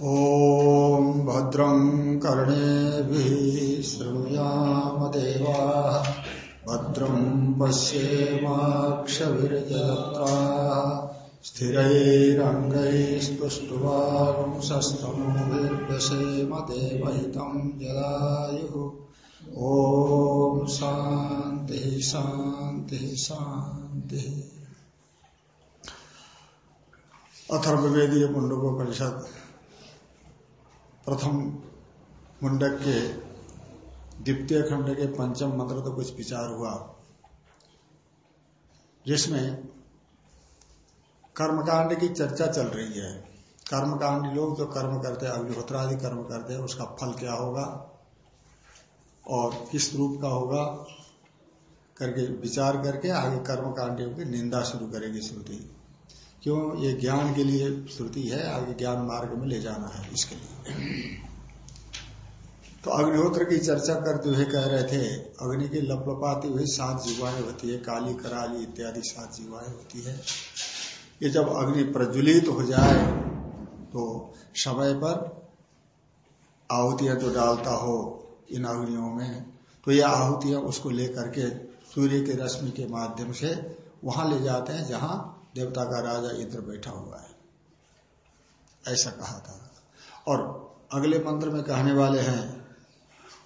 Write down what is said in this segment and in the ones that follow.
ॐ भद्रं कर्णेभिः शृणुयाम देवाः भद्रं पश्येमाक्षभिर्यत्राः स्थिरैरङ्गैस्तुष्टुवांसस्तमोभिर्दशेम देवहितं जलायुः। ॐ शान्तिः शान्तिः शान्तिः। अथर्वेदीय मुंडकोपनिषद प्रथम मुंडक के द्वितीय खंड के पंचम मंत्र तो कुछ विचार हुआ, जिसमें कर्मकांड की चर्चा चल रही है। कर्मकांडी लोग जो कर्म करते हैं, अग्निहोत्रादि कर्म करते हैं, उसका फल क्या होगा और किस रूप का होगा, करके विचार करके आगे कर्मकांडियों की निंदा शुरू करेगी श्रुति। क्यों? ये ज्ञान के लिए श्रुति है, आगे ज्ञान मार्ग में ले जाना है इसके लिए। तो अग्निहोत्र की चर्चा करते हुए कह रहे थे, अग्नि की लपलपाती हुई सात जीवाएँ होती है, काली, कराली इत्यादि सात जीवाएँ होती है। ये जब अग्नि प्रज्वलित हो जाए तो समय पर आहुतियाँ जो डालता हो इन अग्नियों में तो ये आहुतियाँ उसको लेकर के सूर्य के रश्मि के माध्यम से वहाँ ले जाते हैं, जहाँ देवता का राजा इंद्र बैठा हुआ है। ऐसा कहा था। और अगले मंत्र में कहने वाले हैं,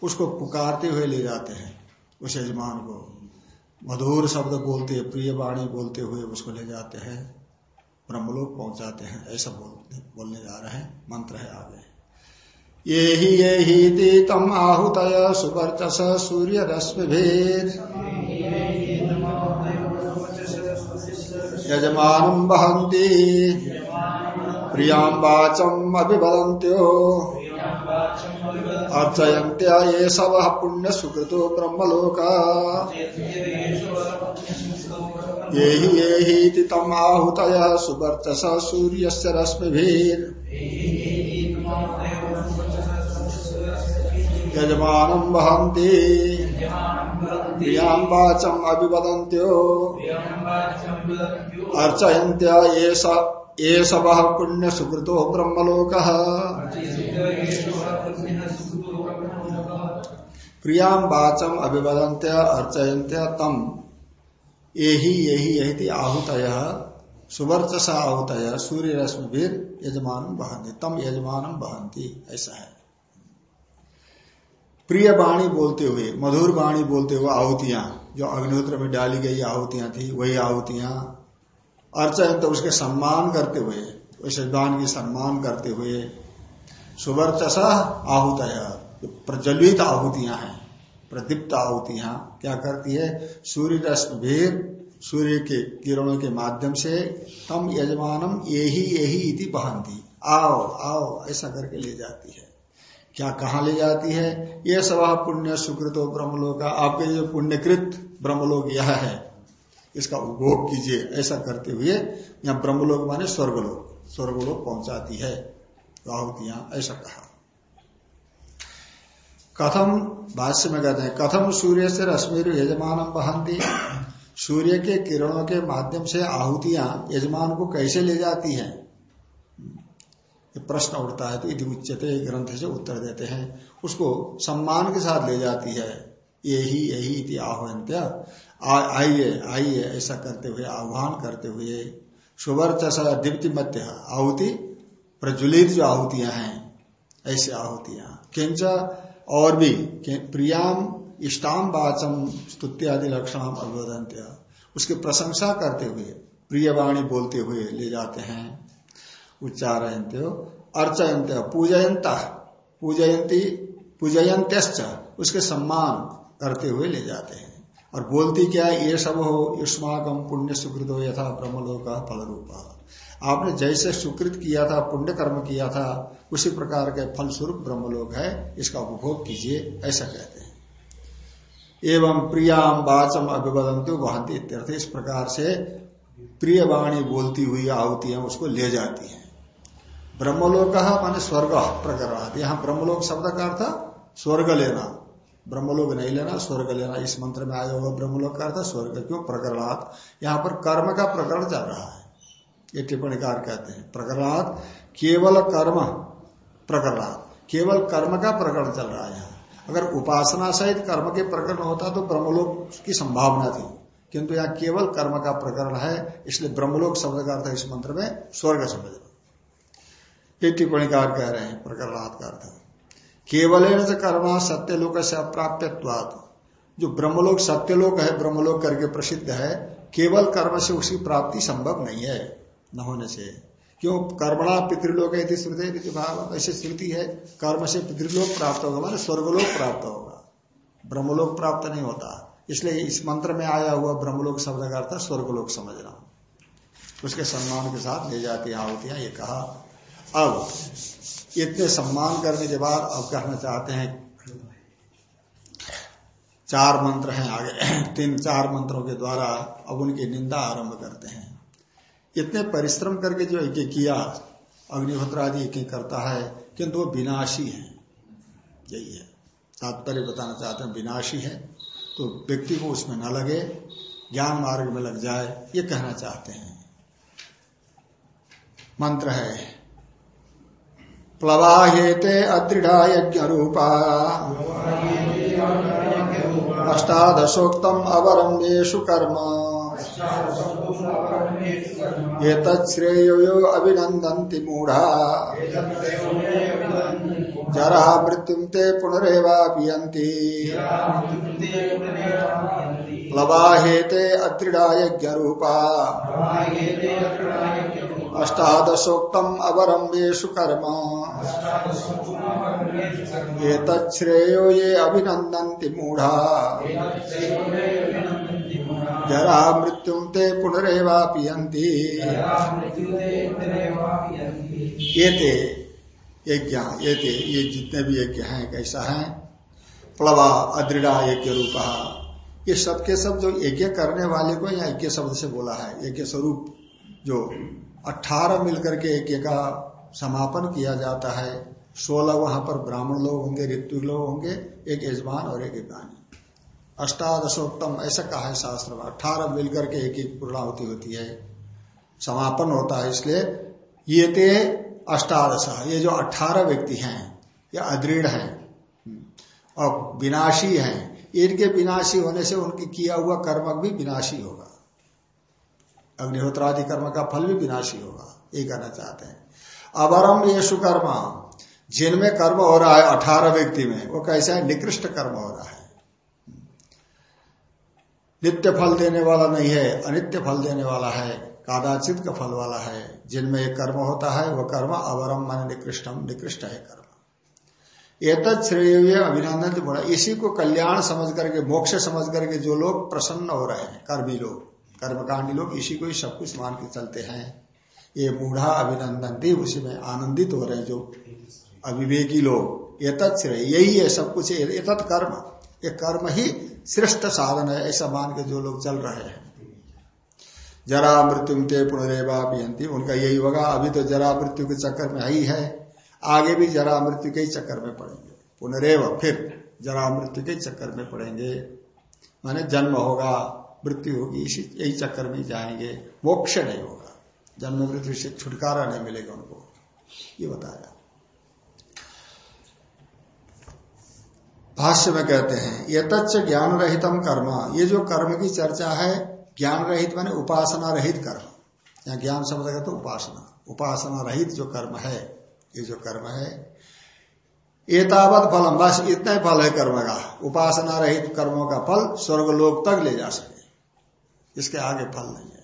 उसको पुकारते हुए ले जाते हैं। उस यजमान को मधुर शब्द बोलते, प्रिय वाणी बोलते हुए उसको ले जाते हैं। ब्रह्मलोक पहुंचाते हैं। ऐसा बोलते, बोलने जा रहे हैं। मंत्र है आगे। ये ही ये ही तम आहुत सुवर्चस सूर्य रश्मि भेद यजमान वहंती प्रियाँ वाचम अभिवदंत्यो अर्चयंत्या ये सब पुण्य सुकृतो ब्रह्मलोका। ये ही ये ही तम आहुत सुवर्चस सूर्य से रश्मिभीर यजमान वहंती प्रियाँ वाचम अभिवदंत्यो अर्चयंत्या ये सब पुण्य ब्रह्मलोक। प्रियाँ वाचम अभिवदंत्या अर्चयंत्या तम। यही यही यही आहुत सुवर्चस आहुत सूर्य यजमान बहंती तम यजमान बहंती ऐसा है। प्रिय वाणी बोलते हुए, मधुर वाणी बोलते हुए आहुतियाँ, जो अग्निहोत्र में डाली गई आहुतियाँ थी, वही आहुतियाँ। अर्चन तो उसके सम्मान करते हुए, उस यजमान की सम्मान करते हुए, सुवर्चस आहुत प्रज्वलित आहुतियाँ हैं, प्रदीप्त आहुतियाँ, क्या करती है? सूर्य रश्म भेद, सूर्य के किरणों के माध्यम से तम यजमानम यही यही इति बहंती आओ आओ, ऐसा करके ले जाती है। क्या कहा ले जाती है? ये सब पुण्य सुकृतो ब्रह्मलोक। आपके जो पुण्यकृत ब्रह्मलोक यह है। इसका उपभोग कीजिए। ऐसा करते हुए यहाँ ब्रह्मलोक माने स्वर्गलोक। स्वर्गलोक पहुंचाती है। राहुतियाँ ऐसा कहा। कथम, भाष्य में कहते हैं, कथम सूर्य से रश्मि यजमान बहंती सूर्य के किरणों के माध्यम से आहुतियाँ यजमान को कैसे ले जाती हैं? प्रश्न उठता है तो यदि उच्चते ग्रंथ से उत्तर देते हैं, उसको सम्मान के साथ ले जाती है। यही यही इति आह्वंत्य आइए आइए, ऐसा करते हुए, आह्वान करते हुए, सुवर्चस दीप्ति मध्य आहुति, प्रज्वलित जो आहुतियाँ हैं, ऐसे आहुतियाँ। किंच और भी प्रियाम इष्टाम वाचम स्तुत्यादि लक्षण अभिवदंत्य उसकी प्रशंसा करते हुए, प्रियवाणी बोलते हुए ले जाते हैं। उच्चारयंत अर्चयंत पूजयंत पूजयंती पूजयंत उसके सम्मान करते हुए ले जाते हैं। और बोलती क्या ये सब हो युष्माकम पुण्य सुकृत हो यथा ब्रह्मलोक फल रूपा आपने जैसे सुकृत किया था पुण्य कर्म किया था, उसी प्रकार के फल स्वरूप ब्रह्मलोक है, इसका उपभोग कीजिए, ऐसा कहते हैं। एवं प्रियाम वाचम अभिवदंतु वहंती इत्यर्थ इस प्रकार से प्रिय वाणी बोलती हुई आहुतियाँ उसको ले जाती हैं। ब्रह्मलोक माने स्वर्ग प्रकरण यहाँ ब्रह्मलोक शब्द का अर्थ स्वर्ग लेना। ब्रह्मलोक नहीं लेना, स्वर्ग लेना। इस मंत्र में आया होगा ब्रह्मलोक का अर्थ स्वर्ग, क्यों? प्रकरणात्। यहाँ पर कर्म का प्रकरण चल रहा है। ये टिप्पणीकार कहते हैं, प्रकरणात् केवल कर्म प्रकरण केवल कर्म का प्रकरण चल रहा है यहाँ। अगर उपासना सहित कर्म के प्रकरण होता तो ब्रह्मलोक की संभावना थी। किंतु यहाँ केवल कर्म का प्रकरण है, इसलिए ब्रह्मलोक शब्द का अर्थ इस मंत्र में स्वर्ग समझ ये टिप्पणीकार कह रहे हैं प्रकरणात् का अर्थ केवल कर्म सत्यलोक से अप्राप्यवाद जो ब्रह्मलोक सत्यलोक है, ब्रह्मलोक करके प्रसिद्ध है, केवल कर्म से उसकी प्राप्ति संभव नहीं है, न होने से। क्यों? कर्मणा पितृलोक यदि श्रुति भाव। ऐसे श्रुति है, कर्म से पितृलोक प्राप्त होगा, मान स्वर्गलोक प्राप्त होगा। ब्रह्मलोक प्राप्त नहीं होता। इसलिए इस मंत्र में आया हुआ ब्रह्मलोक शब्द का अर्थ स्वर्गलोक समझना। उसके सम्मान के साथ ले जाती आहुतियाँ, ये कहा। अब इतने सम्मान करने के बाद अब कहना चाहते हैं, चार मंत्र हैं आगे, तीन, चार मंत्रों के द्वारा अब उनकी निंदा आरंभ करते हैं। इतने परिश्रम करके जो यज्ञ किया, अग्निहोत्र आदि यज्ञ करता है, किंतु वो विनाशी है। यही है। तात्पर्य बताना चाहते हैं, विनाशी है तो व्यक्ति को उसमें न लगे, ज्ञान मार्ग में लग जाए, ये कहना चाहते हैं। मंत्र है प्लवाहेते अदृढ़ा यज्ञ रूपा अष्टादशोक्तम अवरम्येशु कर्म। ये तत्श्रेयो अभिनंदन्ति मूढ़ा। जरा मृत्यु ते पुनरेवा पियंती प्लवाहेते अदृढ़ा यज्ञ रूपा अष्टादशोक्तम अवरम्येशु कर्म। ये तत्श्रेयो ये अभिनंदन्ति मूढ़ा। जरा मृत्यु ते पुनरेवा पियंती ये ते यज्ञ ये थे ये जितने भी यज्ञ हैं, कैसा है? प्लवा, अदृढ़ा यज्ञ रूप ये सब के सब जो यज्ञ करने वाले को यहाँ यज्ञ शब्द से बोला है। यज्ञ स्वरूप जो अठारह मिलकर के यज्ञ का समापन किया जाता है। सोलह वहाँ पर ब्राह्मण लोग होंगे, ऋतु लोग होंगे, एक यजमान और एक यज्ञानी अष्टादशोत्तम ऐसा कहा है शास्त्र। में अठारह मिलकर के एक एक पूर्णावती होती है। समापन होता है इसलिए ये ते अष्टादश ये जो अठारह व्यक्ति हैं, ये अदृढ़ हैं और विनाशी हैं। इनके विनाशी होने से उनके किया हुआ कर्म भी विनाशी होगा। अग्निहोत्रादि कर्म का फल भी विनाशी होगा, ये कहना चाहते हैं। अवरम ये सुकर्म जिनमें कर्म हो रहा है अठारह व्यक्ति में, वो कैसा है? निकृष्ट कर्म हो रहा है। नित्य फल देने वाला नहीं है, अनित्य फल देने वाला है, कादाचित का फल वाला है। जिनमें एक कर्म होता है वह कर्म अवरम मन निकृष्टम, निकृष्ट है कर्म। एतद श्रेय अभिनंदन बड़ा इसी को कल्याण समझ करके, मोक्ष समझ करके जो लोग प्रसन्न हो रहे हैं, कर्मी लोग कर्मकांडी लोग इसी को ही सब कुछ मान के चलते हैं। ये बूढ़ा अभिनंदन थी उसी में आनंदित हो रहे जो अविवेकी लोग। ये श्रेय यही है सब कुछ एतत् कर्म ये कर्म ही श्रेष्ठ साधन है, ऐसा मान के जो लोग चल रहे हैं। जरा मृत्यु ते पुनरेवा अभियंती, उनका यही होगा। अभी तो जरा मृत्यु के चक्कर में ही है आगे भी जरा मृत्यु के ही चक्कर में पड़ेंगे। पुनरेव, फिर जरा मृत्यु के चक्कर में पड़ेंगे। माने जन्म होगा। मृत्यु होगी, इसी, यही चक्कर में जाएँगे। मोक्ष नहीं होगा। जन्म मृत्यु से छुटकारा नहीं मिलेगा उनको। ये बताया भाष्य में कहते हैं ये ज्ञान रहितम कर्म। ये जो कर्म की चर्चा है ज्ञान रहित माने उपासना रहित कर्म। या ज्ञान शब्द कहते तो उपासना। उपासना रहित जो कर्म है, ये जो कर्म है, एतावत फलम। बस इतना फल है कर्म का। उपासना रहित कर्मों का फल स्वर्गलोक तक ले जा सके। इसके आगे फल नहीं है।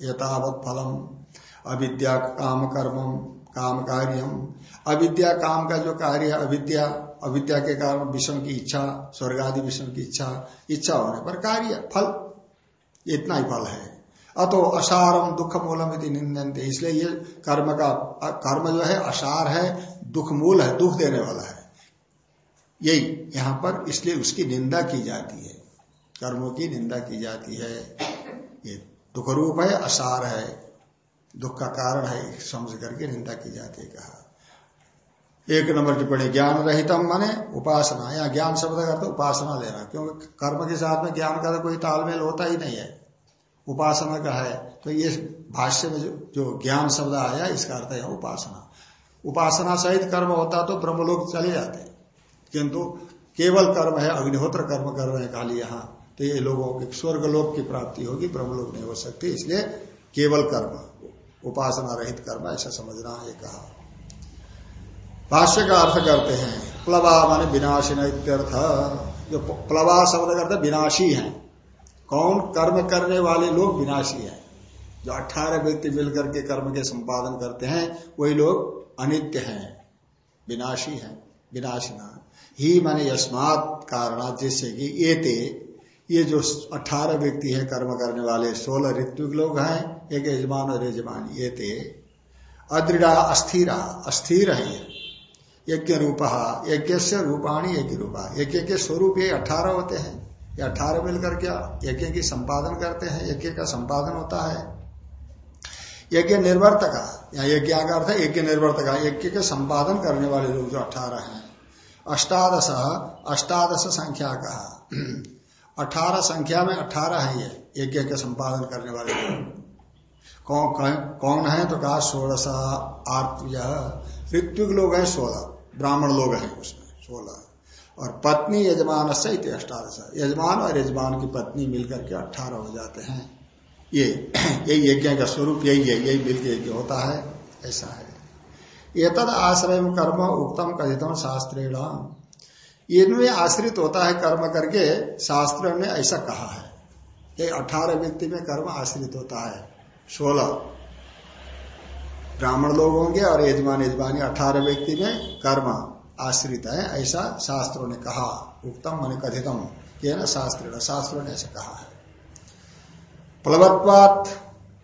यथावत फलम, अविद्या काम कर्मम, काम कार्यम। अविद्या काम का जो कार्य है, अविद्या अविद्या के कारण विषम की इच्छा स्वर्ग आदि विषम की इच्छा इच्छा होने पर कार्य, फल इतना ही फल है। अतो असारम दुख मूलम यदि निंदनते इसलिए ये कर्म का, कर्म जो है, असार है दुख मूल है, दुख देने वाला है। यही यहाँ पर इसलिए उसकी निंदा की जाती है। कर्मों की निंदा की जाती है। ये दुख रूप है असार है दुख का कारण है समझ करके निंदा की जाती है कहा। एक नंबर टिप्पणी ज्ञान रहितम माने उपासना या ज्ञान शब्द का तो उपासना लेना क्योंकि कर्म के साथ में ज्ञान का तो कोई तालमेल होता ही नहीं है। उपासना का है तो ये भाष्य में जो, जो ज्ञान शब्द आया इसका अर्थ है उपासना। उपासना सहित कर्म होता तो ब्रह्मलोक चले जाते किंतु केवल कर्म है अग्निहोत्र कर्म कर रहे हैं खाली यहाँ। तो ये लोगों की स्वर्गलोक की प्राप्ति होगी, ब्रह्मलोक नहीं हो सकती, इसलिए केवल कर्म, उपासना रहित कर्म, ऐसा समझना है कहा। भाष्य का अर्थ करते हैं, प्लवा माने विनाशी इत्यर्थ। जो प्लवा शब्द करते विनाशी है। कौन कर्म करने वाले लोग विनाशी है? जो अठारह व्यक्ति मिलकर के कर्म के संपादन करते हैं, वही लोग अनित्य हैं, विनाशी हैं विनाशिना ही माने यस्मात कारण जिससे कि ये ये जो अठारह व्यक्ति हैं कर्म करने वाले, सोलह ऋतु लोग हैं, एक यजमान और यजमान, ये ते अदृढ़ा, अस्थिरा, अस्थिर है। यज्ञ रूप यज्ञ से रूपाणी यज्ञ रूपा। यज्ञ के स्वरूप ये अठारह होते हैं। ये अठारह मिलकर क्या? यज्ञ की संपादन करते हैं। यज्ञ का संपादन होता है। यज्ञ निर्वर्तका, या यज्ञ का अर्थ है यज्ञ निर्वर्तका। यज्ञ के संपादन करने वाले लोग जो अठारह हैं। अष्टादश अष्टादश संख्या का। अठारह संख्या में अठारह है ये यज्ञ के संपादन करने वाले। कौन कौन है? तो कहा सोलह आर्त ऋत्विक लोग हैं सोलह, ब्राह्मण लोग हैं उसमें, सोलह। और पत्नी यजमान से अष्टादश। यजमान और यजमान की पत्नी मिलकर के अठारह हो जाते हैं। ये, यही यज्ञ का स्वरूप, यही है यही मिलकर यज्ञ होता है, ऐसा है। ये तद आश्रय कर्म उत्तम कथितम शास्त्रेण इनमें आश्रित होता है कर्म करके, शास्त्र ने ऐसा कहा है। ये अठारह व्यक्ति में कर्म आश्रित होता है। सोलह। ब्राह्मण लोग होंगे और यजमान यजमानी अठारह व्यक्ति में कर्म आश्रित है, ऐसा शास्त्रों ने कहा। उत्तम मन कथितम ये ना शास्त्र शास्त्रों ने ऐसा कहा है। प्लवत्वात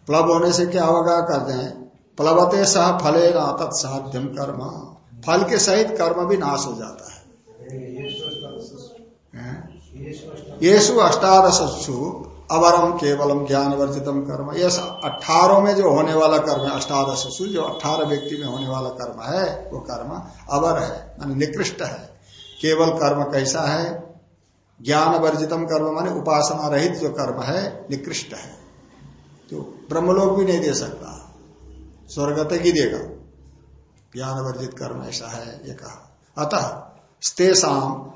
प्लब होने से क्या होगा, कहते हैं, प्लवते सह फले ना तत्साध्यम कर्म। फल के सहित कर्म भी नाश हो जाता है। येसु अष्टादशु अवरम केवलम ज्ञान वर्जितम कर्म। ये अठारह में जो होने वाला कर्म है अष्टादशु जो अठारह व्यक्ति में होने वाला कर्म है, वो कर्म अवर है मान निकृष्ट है। केवल कर्म कैसा है? ज्ञान वर्जितम कर्म, माने उपासना रहित जो कर्म है, निकृष्ट है। तो ब्रह्मलोक भी नहीं दे सकता स्वर्ग तक ही देगा। ज्ञान वर्जित कर्म ऐसा है, ये कहा। अतः स्तेषाम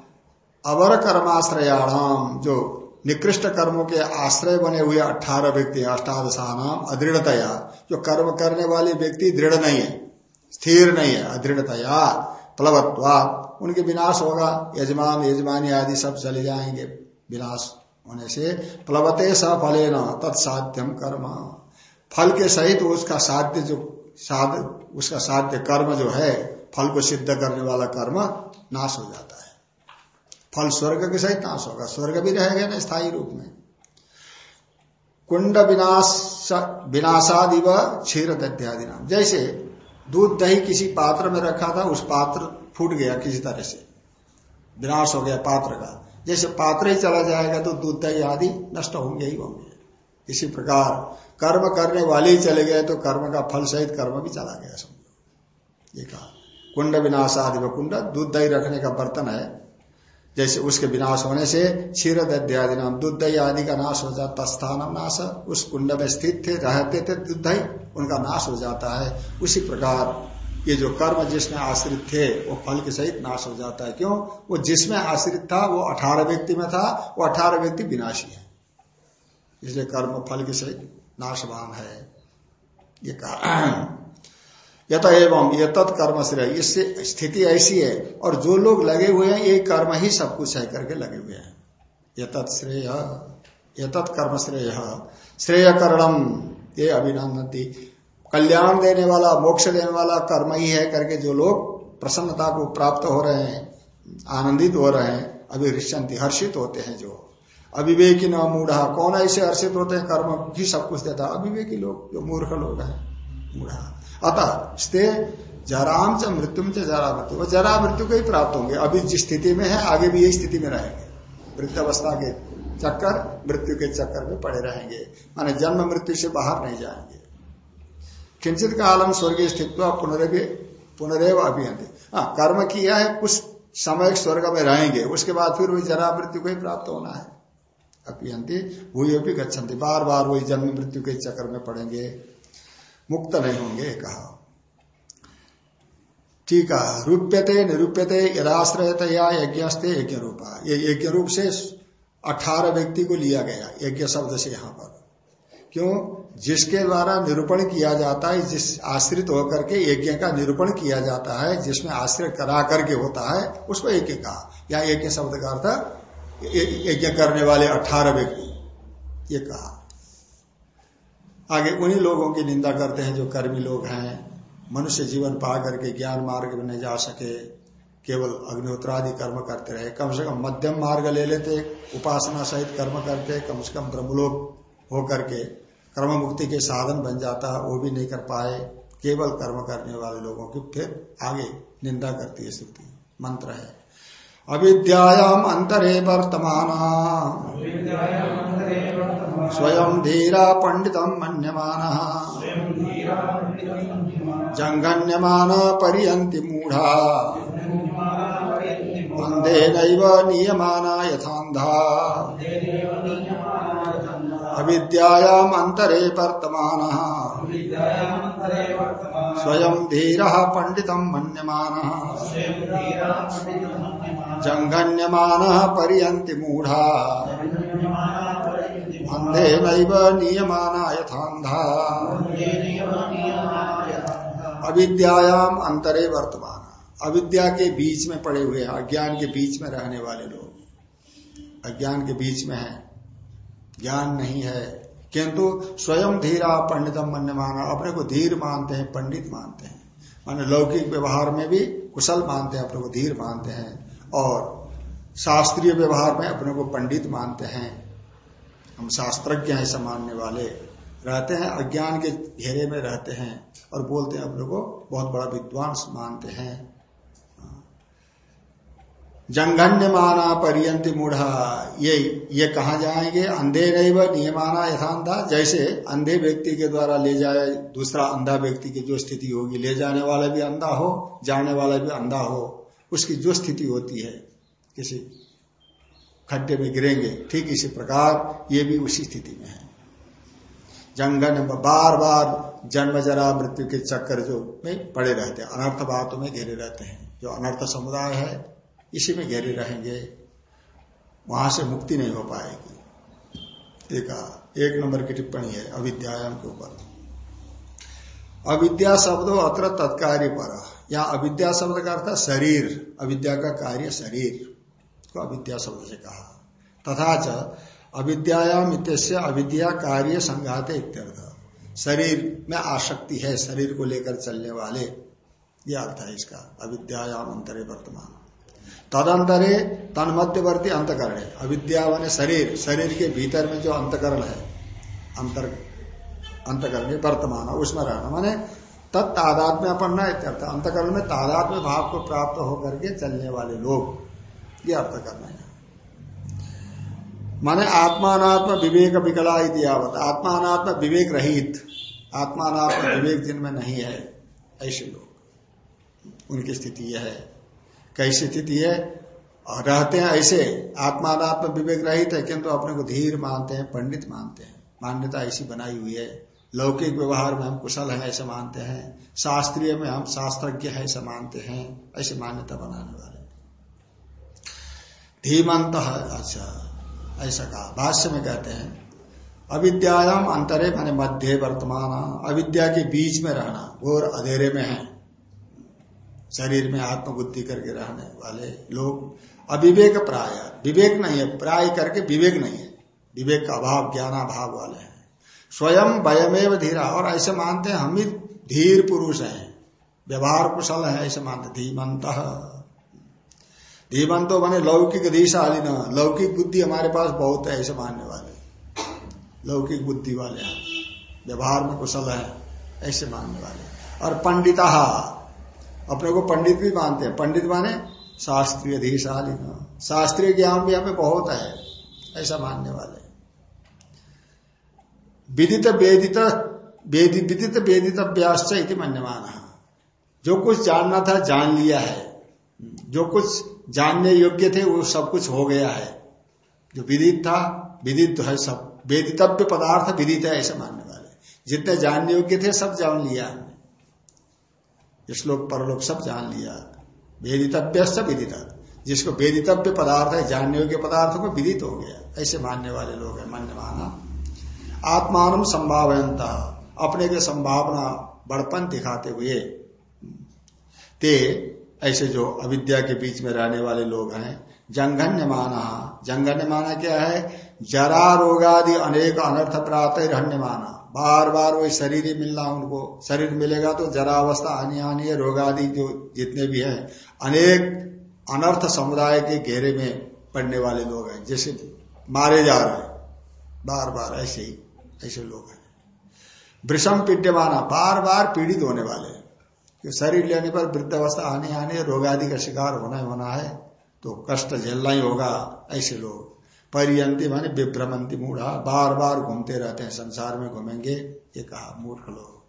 अवर कर्माश्रयाणाम, जो निकृष्ट कर्मों के आश्रय बने हुए अठारह व्यक्ति अष्टादशानाम, अदृढ़तया। जो कर्म करने वाले व्यक्ति दृढ़ नहीं है, स्थिर नहीं है, अदृढ़तया प्लवत्वा उनके विनाश होगा। यजमान, यजमानी आदि सब चले जाएँगे। विनाश होने से प्लवते स फले न तत्साध्यम कर्म। फल के सहित उसका साध्य जो साध उसका साध्य कर्म जो है, फल को सिद्ध करने वाला कर्म नाश हो जाता है। फल स्वर्ग के सहित नाश होगा। स्वर्ग भी रहेगा ना स्थायी रूप में। कुंड विनाश विनाशादि व क्षीर दत्यादि नाम। जैसे दूध दही किसी पात्र में रखा था, उस पात्र फूट गया किसी तरह से। विनाश हो गया पात्र का। जैसे पात्र ही चला जाएगा तो दूध दही आदि नष्ट होंगे ही होंगे। इसी प्रकार कर्म करने वाले ही चले गए तो कर्म का फल सहित कर्म भी चला गया समझो। ये कहा। कुंड विनाश आदि व कुंड, दूध दही रखने का बर्तन है। जैसे उसके विनाश होने से क्षीर दध्यादि नाम दूध आदि का नाश हो जाता तस्थान नाश, उस कुंड में स्थित थे, रहते थे दूध उनका नाश हो जाता है। उसी प्रकार ये जो कर्म जिसमें आश्रित थे, वो फल के सहित नाश हो जाता है। क्यों? वो जिसमें आश्रित था, वो अठारह व्यक्ति में था, वो अठारह व्यक्ति विनाशी है। इसलिए कर्म फल के सहित नाशवान है। ये कहा। यथ एवं ये तत्कर्म श्रेय इससे स्थिति ऐसी है, और जो लोग लगे हुए हैं, ये कर्म ही सब कुछ है करके लगे हुए हैं। ये तत्श्रेय ये तत्कर्म श्रेय श्रेय कर्णम ये अभिनंदती। कल्याण देने वाला, मोक्ष देने वाला कर्म ही है करके जो लोग प्रसन्नता को प्राप्त हो रहे हैं, आनंदित हो रहे हैं अभिषंति हर्षित होते हैं जो। अविवेकी न मूढ़ा, कौन ऐसे हर्षित होते हैं, कर्म ही सब कुछ देता अविवेकी लोग, जो मूर्ख लोग हैं, मूढ़ा। अतः स्ते जराम च मृत्यु च जरा मृत्यु। जरा मृत्यु को ही प्राप्त होंगे। अभी जिस स्थिति में है, आगे भी यही स्थिति में रहेंगे। वृद्धावस्था के चक्कर, मृत्यु के चक्कर में पड़े रहेंगे। माने जन्म मृत्यु से बाहर नहीं जाएँगे। किंचित कालम स्वर्गीय स्थित पुनरवे पुनरेव अभियंती हाँ कर्म किया है, कुछ समय स्वर्ग में रहेंगे। उसके बाद फिर वही जरा मृत्यु को ही प्राप्त होना है। अभियंती वही भी गच्छन्ति। बार बार वही जन्म मृत्यु के चक्कर में पड़ेंगे। मुक्त नहीं होंगे कहा। ठीक है, रूप्यते निरूप्यते यदाश्रयतया यज्ञस्ते यज्ञ रूपा ये यज्ञ रूप से अठारह व्यक्ति को लिया गया, यज्ञ शब्द से यहाँ पर। क्यों? जिसके द्वारा निरूपण किया जाता है, जिस आश्रित होकर के यज्ञ का निरूपण किया जाता है, जिसमें आश्रय करा करके होता है, उसको यज्ञ कहा। या यज्ञ शब्द का अर्थ यज्ञ करने वाले अठारह व्यक्ति, ये कहा। आगे उन्हीं लोगों की निंदा करते हैं जो कर्मी लोग हैं। मनुष्य जीवन पा करके ज्ञान मार्ग में नहीं जा सके, केवल अग्निहोत्रादि कर्म करते रहे। कम से कम मध्यम मार्ग ले लेते, उपासना सहित कर्म करते, कम से कम ब्रह्मलोक होकर के कर्म मुक्ति के साधन बन जाता, वो भी नहीं कर पाए। केवल कर्म करने वाले लोगों की फिर आगे निंदा करती है स्थिति मंत्र है। अविद्याम अंतरे वर्तमान। स्वयं धीरा पंडितम मन्यमान। जंगन्यमान परियंति मूढ़ा। अंधे नियमाना यथांधा अविद्यायाम अंतरे वर्तमान। स्वयं धीर पंडित मन्यमान। जंघन्यमान परियंति मूढ़ा। अंधे नैव नियमाना यथांधा अविद्यायाम अंतरे वर्तमान। अविद्या के बीच में पड़े हुए अज्ञान के बीच में रहने वाले लोग। अज्ञान के बीच में है। ज्ञान नहीं है। किंतु स्वयं धीरा पंडितम मन माना अपने को धीर मानते हैं, पंडित मानते हैं। माने लौकिक व्यवहार में भी कुशल मानते हैं, अपने को धीर मानते हैं। और शास्त्रीय व्यवहार में अपने को पंडित मानते हैं। हम शास्त्रज्ञ हैं ऐसा वाले, रहते हैं, अज्ञान के घेरे में रहते हैं और बोलते हैं अपने को, बहुत बड़ा विद्वान मानते हैं। जंगन्य माना परियंत मूढ़ा, ये ये कहा जाएँगे? अंधे नहीं व नियमाना यथांधा, जैसे अंधे व्यक्ति के द्वारा ले जाए, दूसरा अंधा व्यक्ति की जो स्थिति होगी, ले जाने वाला भी अंधा हो, जाने वाला भी अंधा हो, उसकी जो स्थिति होती है, किसी खड्डे में गिरेंगे, ठीक इसी प्रकार ये भी उसी स्थिति में है। जंगन बार बार जन्म जरा मृत्यु के चक्कर जो में पड़े रहते हैं, अनर्थ बातों में घेरे रहते हैं। जो अनर्थ समुदाय है, इसी में घेरे रहेंगे, वहाँ से मुक्ति नहीं हो पाएगी। एक एक नंबर की टिप्पणी है, अविद्यायाम के ऊपर। अविद्या शब्द अत्र तत्कार्य पर। यहाँ अविद्या शब्द का अर्थ शरीर, अविद्या का कार्य शरीर। को अविद्या शब्द से कहा। तथा च अविद्यायाम इत्य अविद्या कार्य संघात इत्यर्थ। शरीर में आसक्ति है, शरीर को लेकर चलने वाले। यह अर्थ है इसका अविद्याम अंतरे वर्तमान। तदंतरे तन्मध्यवर्ती अंतकरण है अविद्या वन शरीर। शरीर के भीतर में जो अंतकरण है, अंतर, अंतकरण वर्तमान उसमें रहना माने तत्तादात्म्य अपन्ना अंतकरण में तादात्म्य भाव को प्राप्त होकर के चलने वाले लोग। ये अर्थ करना है। माने आत्मात्म विवेक विकला आवत आत्मात्म विवेक रहित। आत्मात्म विवेक जिनमें नहीं है, ऐसे लोग। उनकी स्थिति यह है। कैसी स्थिति है? रहते हैं ऐसे। आत्मात्म विवेक रहित है, किंतु अपने को धीर मानते हैं, पंडित मानते हैं। मान्यता ऐसी बनाई हुई है। लौकिक व्यवहार में हम कुशल हैं ऐसे मानते हैं। शास्त्रीय में हम शास्त्रज्ञ है ऐसे मानते हैं। ऐसे मान्यता बनाने वाले। धीमंत अच्छा ऐसा कहा। भाष्य में कहते हैं अविद्याम अंतरे माने मध्य वर्तमान, अविद्या के बीच में रहना घोर अधेरे में है। शरीर में आत्मबुद्धि करके रहने वाले लोग अविवेक प्राय, विवेक नहीं है, प्राय करके विवेक नहीं है। विवेक का अभाव, ज्ञानाभाव वाले हैं। स्वयं वयमेव धीरा, और ऐसे मानते हैं, हम ही धीर पुरुष हैं। व्यवहार कुशल है, ऐसे मानते धीमंत धीमंतो बने लौकिक दिशाली न, लौकिक बुद्धि हमारे पास बहुत है, ऐसे मानने वाले। लौकिक बुद्धि वाले हैं। व्यवहार में कुशल है, ऐसे मानने वाले। और पंडिता, अपने को पंडित भी मानते हैं। पंडित माने शास्त्रीय धीशाली शास्त्रीय ज्ञान भी हमें बहुत है, ऐसा मानने वाले। विदित वेदित विदित वेदित व्यास इति मन्यमान। जो कुछ जानना था, जान लिया है। जो कुछ जानने योग्य थे, वो सब कुछ हो गया है। जो विदित था, विदित है सब। वेदितव्य पदार्थ विदित है, ऐसे मानने वाले। जितने जानने योग्य थे, सब जान लिया हमने। श्लोक परलोक सब जान लिया। वेदितव्य सब विदित। जिसको वेदितव्य पदार्थ है, जानने योग्य पदार्थ को विदित हो गया। ऐसे मानने वाले लोग है मान्य माना आत्मान संभावयंता अपने के संभावना बड़पन दिखाते हुए। ते ऐसे जो अविद्या के बीच में रहने वाले लोग हैं। जंगन्य माना जंगन्य माना क्या है? जरा रोगादि अनेक अनर्थ प्राप्त रहन्य माना बार बार वही शरीर ही मिलना उनको। शरीर मिलेगा तो जरा अवस्था आनी आनी है रोगादि जो जितने भी हैं, अनेक अनर्थ समुदाय के घेरे में पड़ने वाले लोग हैं। जैसे मारे जा रहे हैं। बार बार ऐसे ही, ऐसे लोग हैं। वृषम पीड्यमाना। बार बार पीड़ित होने वाले कि शरीर लेने पर वृद्धावस्था आने आने रोग आदि का शिकार होना ही होना है तो कष्ट झेलना ही होगा ऐसे लोग। परियंती माने विभ्रमंती मूढ़ा बार बार घूमते रहते हैं, संसार में घूमेंगे, ये कहा मूर्ख लोग।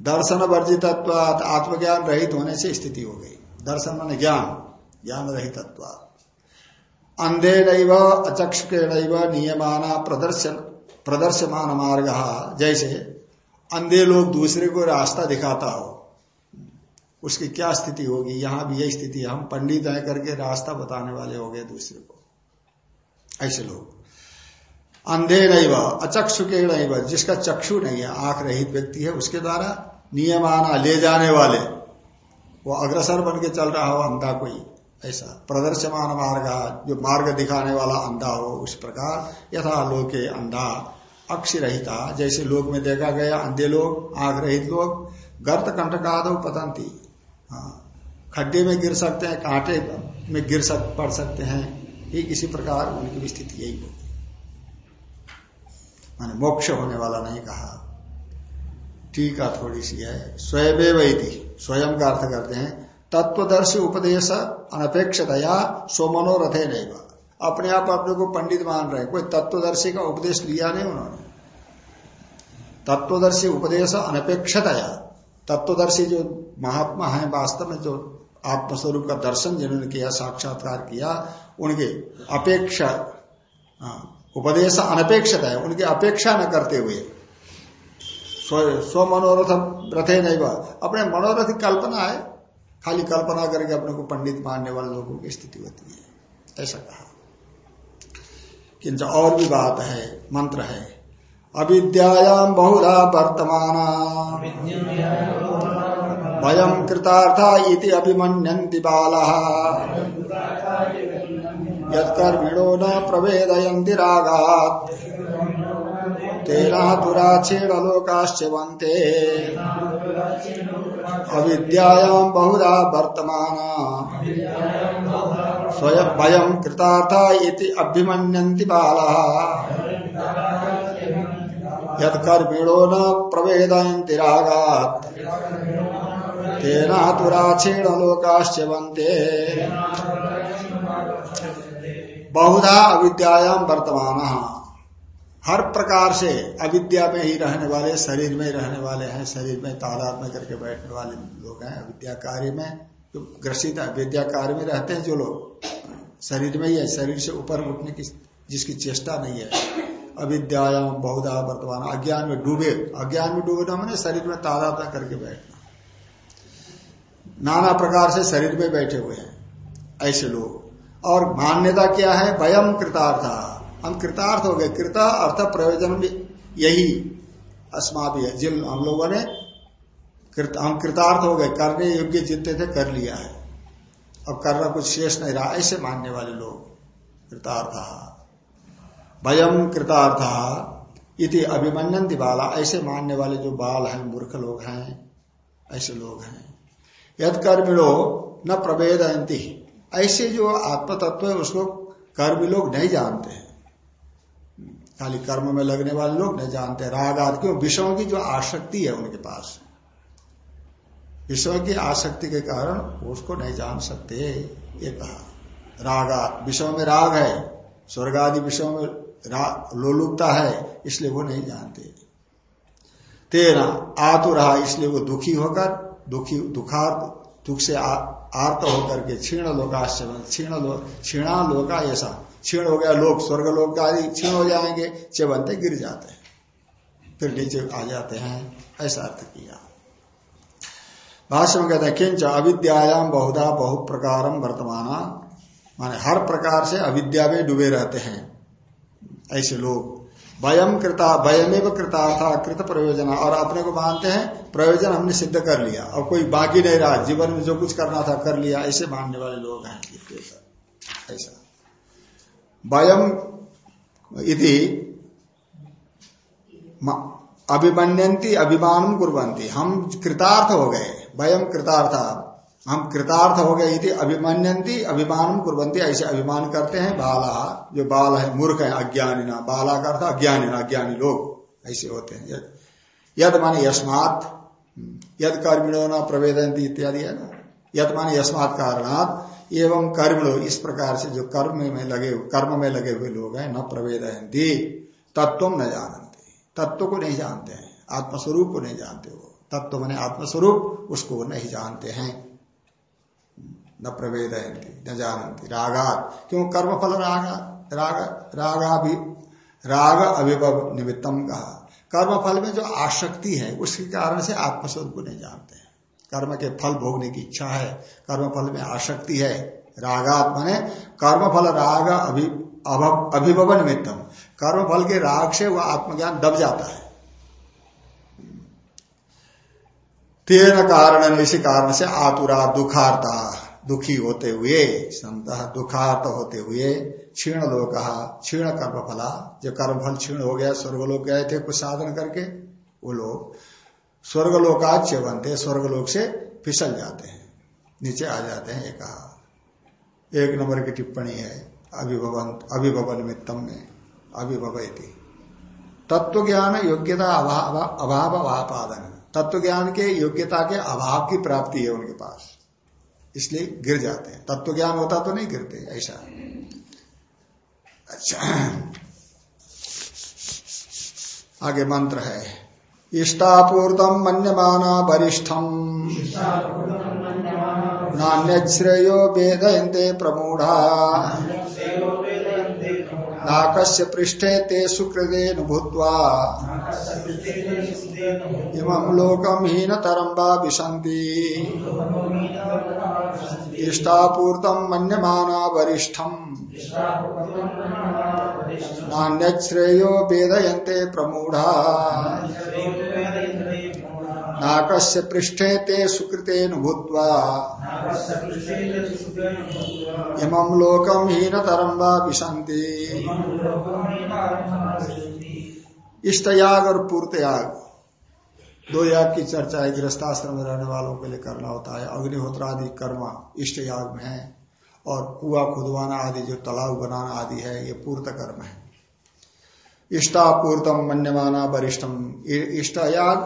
दर्शन वर्जित आत्मज्ञान रहित होने से स्थिति हो गई। दर्शन माने ज्ञान ज्ञान रहित अंधे नैव अचक्ष के नियमाना प्रदर्शन प्रदर्शमान मार्ग जैसे, अंधे लोग दूसरे को रास्ता दिखाता हो उसकी क्या स्थिति होगी? यहाँ भी यही स्थिति हम पंडित है करके रास्ता बताने वाले हो गए दूसरे को। ऐसे लोग। अंधे नहीं वह अचक्षु के नहीं वह जिसका चक्षु नहीं है, आँख रहित व्यक्ति है, उसके द्वारा नियमाना ले जाने वाले। वो अग्रसर बन के चल रहा हो अंधा कोई, ऐसा। प्रदर्शमान मार्ग, जो मार्ग दिखाने वाला अंधा हो, उस प्रकार यथा लोके अंधा अक्ष रहिता जैसे लोग में देखा गया, अंधे लोग आग रहित लोग, गर्त कंठ का आदो पतंती। हाँ खड्डे में गिर सकते हैं, कांटे में गिर सक, पड़ सकते हैं ठीक इसी प्रकार उनकी भी स्थिति यही होगी माने मोक्ष होने वाला नहीं कहा। टीका थोड़ी सी है। स्वयं स्वयं का अर्थ करते हैं। तत्वदर्शी उपदेश अनपेक्षतया स्वमनोरथे नहीं अपने आप अपने को पंडित मान रहे कोई तत्वदर्शी का उपदेश लिया नहीं उन्होंने। तत्वदर्शी उपदेश अनपेक्षतया। तत्वदर्शी जो महात्मा है, वास्तव में जो आत्मस्वरूप का दर्शन जिन्होंने किया, साक्षात्कार किया, उनके अपेक्षा उपदेश अनपेक्षित है, उनकी अपेक्षा न करते हुए। स्व मनोरथ रथे नहीं अपने मनोरथ कल्पना है, खाली कल्पना करके अपने को पंडित मानने वाले लोगों की स्थिति होती है। ऐसा कहा। किंच और भी बात है, मंत्र है। अविद्यायाम बहुधा वर्तमान। भयम कृतार्था इति अभिमन्यन्ति बाला। यत्कर्मिणो न प्रवेदयन्ति रागात्। तेना दुराक्षेण लोकाश्चवन्ते। अविद्यायां बहुधा वर्तमान। स्वयं वयं कृतार्था इति अभिमन्यन्ति बालाः। यत्कर्मिणो न प्रवेदयन्ति रागात्। तेना तुराक्षेण लोकाश्चवन्ते बहुधा अविद्यायाम वर्तमान। हर प्रकार से अविद्या में ही रहने वाले, शरीर में ही रहने वाले हैं, शरीर में तादाद में करके बैठने वाले लोग हैं अविद्या कार्य में, जो ग्रसित अविद्या कार्य में रहते हैं जो लोग। शरीर में ही है, शरीर से ऊपर उठने की जिसकी चेष्टा नहीं है। अविद्यायाम बहुधा वर्तमान। अज्ञान में डूबे। अज्ञान में डूबे मैंने शरीर में तादाद में करके बैठना नाना प्रकार से शरीर में बैठे हुए हैं, ऐसे लोग। और मान्यता क्या है? वयम कृतार्थ। हम कृतार्थ हो गए। कृता अर्थ प्रयोजन यही अस्मा भी है। जिन हम लोगों ने हम कृतार्थ हो गए। करने योग्य जितने थे, कर लिया है। अब करना कुछ शेष नहीं रहा। ऐसे मानने वाले लोग। कृतार्थ। भयम कृतार्थ इति अभिमन्यन बाला। ऐसे मानने वाले जो बाल हैं, मूर्ख लोग हैं, ऐसे लोग हैं। यद कर्मिणो न प्रवेद ऐसे जो आत्म तत्व है, उसको कर्मी लोग नहीं जानते हैं। खाली कर्म में लगने वाले लोग नहीं जानते राग आदि क्यों विषयों की जो आसक्ति है उनके पास। विषयों की आसक्ति के कारण उसको नहीं जान सकते, ये कहा। राग विषयों में राग है, स्वर्ग आदि विषयों में लोलुपता है, इसलिए वो नहीं जानते। तेरा आतु रहा, इसलिए वो दुखी होकर, दुखी दुखार्थ दुख से आर्त होकर के क्षीण लोकाश्चरण क्षीण लोक क्षीणा लोका ऐसा। क्षीण हो गया लोग स्वर्ग लोग आदि क्षीण हो जाएँगे चेबनते गिर जाते हैं। फिर नीचे आ जाते हैं, ऐसा अर्थ किया। भाष्य में कहते हैं, किंच अविद्यायाम बहुधा बहु प्रकार वर्तमान माने हर प्रकार से अविद्या में डूबे रहते हैं। ऐसे लोग। वयम कृता वयमेव कृता था कृत प्रयोजन। और अपने को मानते हैं, प्रयोजन हमने सिद्ध कर लिया। और कोई बाकी नहीं रहा, जीवन में जो कुछ करना था कर लिया। ऐसे मानने वाले लोग हैं। ऐसा। वयम इति अभिमन्यंती अभिमान कुरंती हम कृतार्थ हो गए। वयम कृतार्थ। हम कृतार्थ हो गए यदि अभिमन्यंती अभिमान कुरंती ऐसे अभिमान करते हैं बाला, जो बाल है, मूर्ख है अज्ञानी ना बाला का अर्थ अज्ञानी ना अज्ञानी लोग, ऐसे होते हैं। यद माने यस्मात, यद कर्मिणो न प्रवेदंती इत्यादि है ना? यद माने यस्मात कारणात, एवं कर्मिणो, इस प्रकार से जो कर्म में लगे, कर्म में लगे हुए लोग हैं, न प्रवेदयंती तत्व न जानते तत्व को नहीं जानते हैं, आत्मस्वरूप को नहीं जानते वो। तत्व मैंने आत्मस्वरूप, उसको नहीं जानते हैं। न प्रवेदयंती न जानती रागात। क्यों? कर्मफल रागा, राग रागा भी राग अभिभव निमित्तम कहा कर्म फल में जो आसक्ति है, उसके कारण से आत्मस्वरूप को नहीं जानते हैं। कर्म के फल भोगने की इच्छा है, कर्मफल में आसक्ति है, रागात माने कर्मफल राग अभिभव निमित्तम कर्म फल के राग से वह आत्मज्ञान दब जाता है। तेन कारण, इसी कारण से आतुरा, दुखारता। दुखी होते हुए संत दुखार्थ होते हुए क्षीण लोग क्षीण कर्म फला जो कर्मफल क्षीण हो गया स्वर्ग लोग गए थे कुछ साधन करके वो लोग स्वर्ग स्वर्गलोकाच्य बनते स्वर्गलोक से फिसल जाते हैं नीचे आ जाते हैं ये कहा एक नंबर की टिप्पणी है अभिभवन अभिभवन निमित्तम में अभिभवती तत्व ज्ञान योग्यता अभाव अभाव अभापादन तत्व ज्ञान के योग्यता के अभाव की प्राप्ति है उनके पास इसलिए गिर जाते हैं। तत्व ज्ञान होता तो नहीं गिरते, ऐसा। अच्छा। आगे मंत्र है। इष्टापूर्तम मन्यमाना वरिष्ठम। नान्यश्रेयो वेदयते प्रमूढ़ा। नाकस्य पृष्ठे ते सुकृदेन भूत्वा इमं लोकम हीनतरं वा विशन्ति। इष्टापूर्तं मन्यमाना वरिष्ठम्। नान्यश्रेयो वेदयन्ते प्रमूढ़ा। नाकस्य पृष्ठे ते सुकृतेन भूत्वा। इमं लोकम हीनतरम वा विशंति इष्टयाग और पूर्तयाग दो याग की चर्चा है गृहस्थाश्रम में रहने वालों के लिए करना होता है। अग्निहोत्र आदि कर्म इष्ट याग में है। और कुआ खुदवाना आदि जो तालाब बनाना आदि है ये पूर्त कर्म है। इष्टापूर्तम मन्यमाना वरिष्ठम। इष्टयाग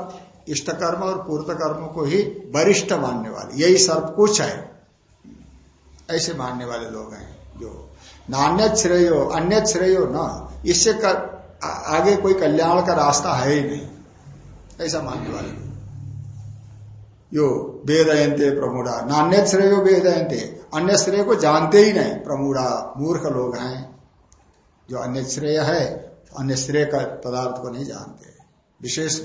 इष्ट कर्म और पूर्त कर्म को ही वरिष्ठ मानने वाले। यही सर्व कुछ है। ऐसे मानने वाले लोग हैं जो नान्य श्रेय अन्य श्रेय न। इससे कर, आगे कोई कल्याण का रास्ता है ही नहीं। ऐसा मानने वाले यो वेदयंते प्रमुड़ा नान्य श्रेय वेदयंते अन्य श्रेय को जानते ही नहीं। प्रमुड़ा मूर्ख लोग हैं। जो अन्य श्रेय है अन्य श्रेय का पदार्थ को नहीं जानते। विशेष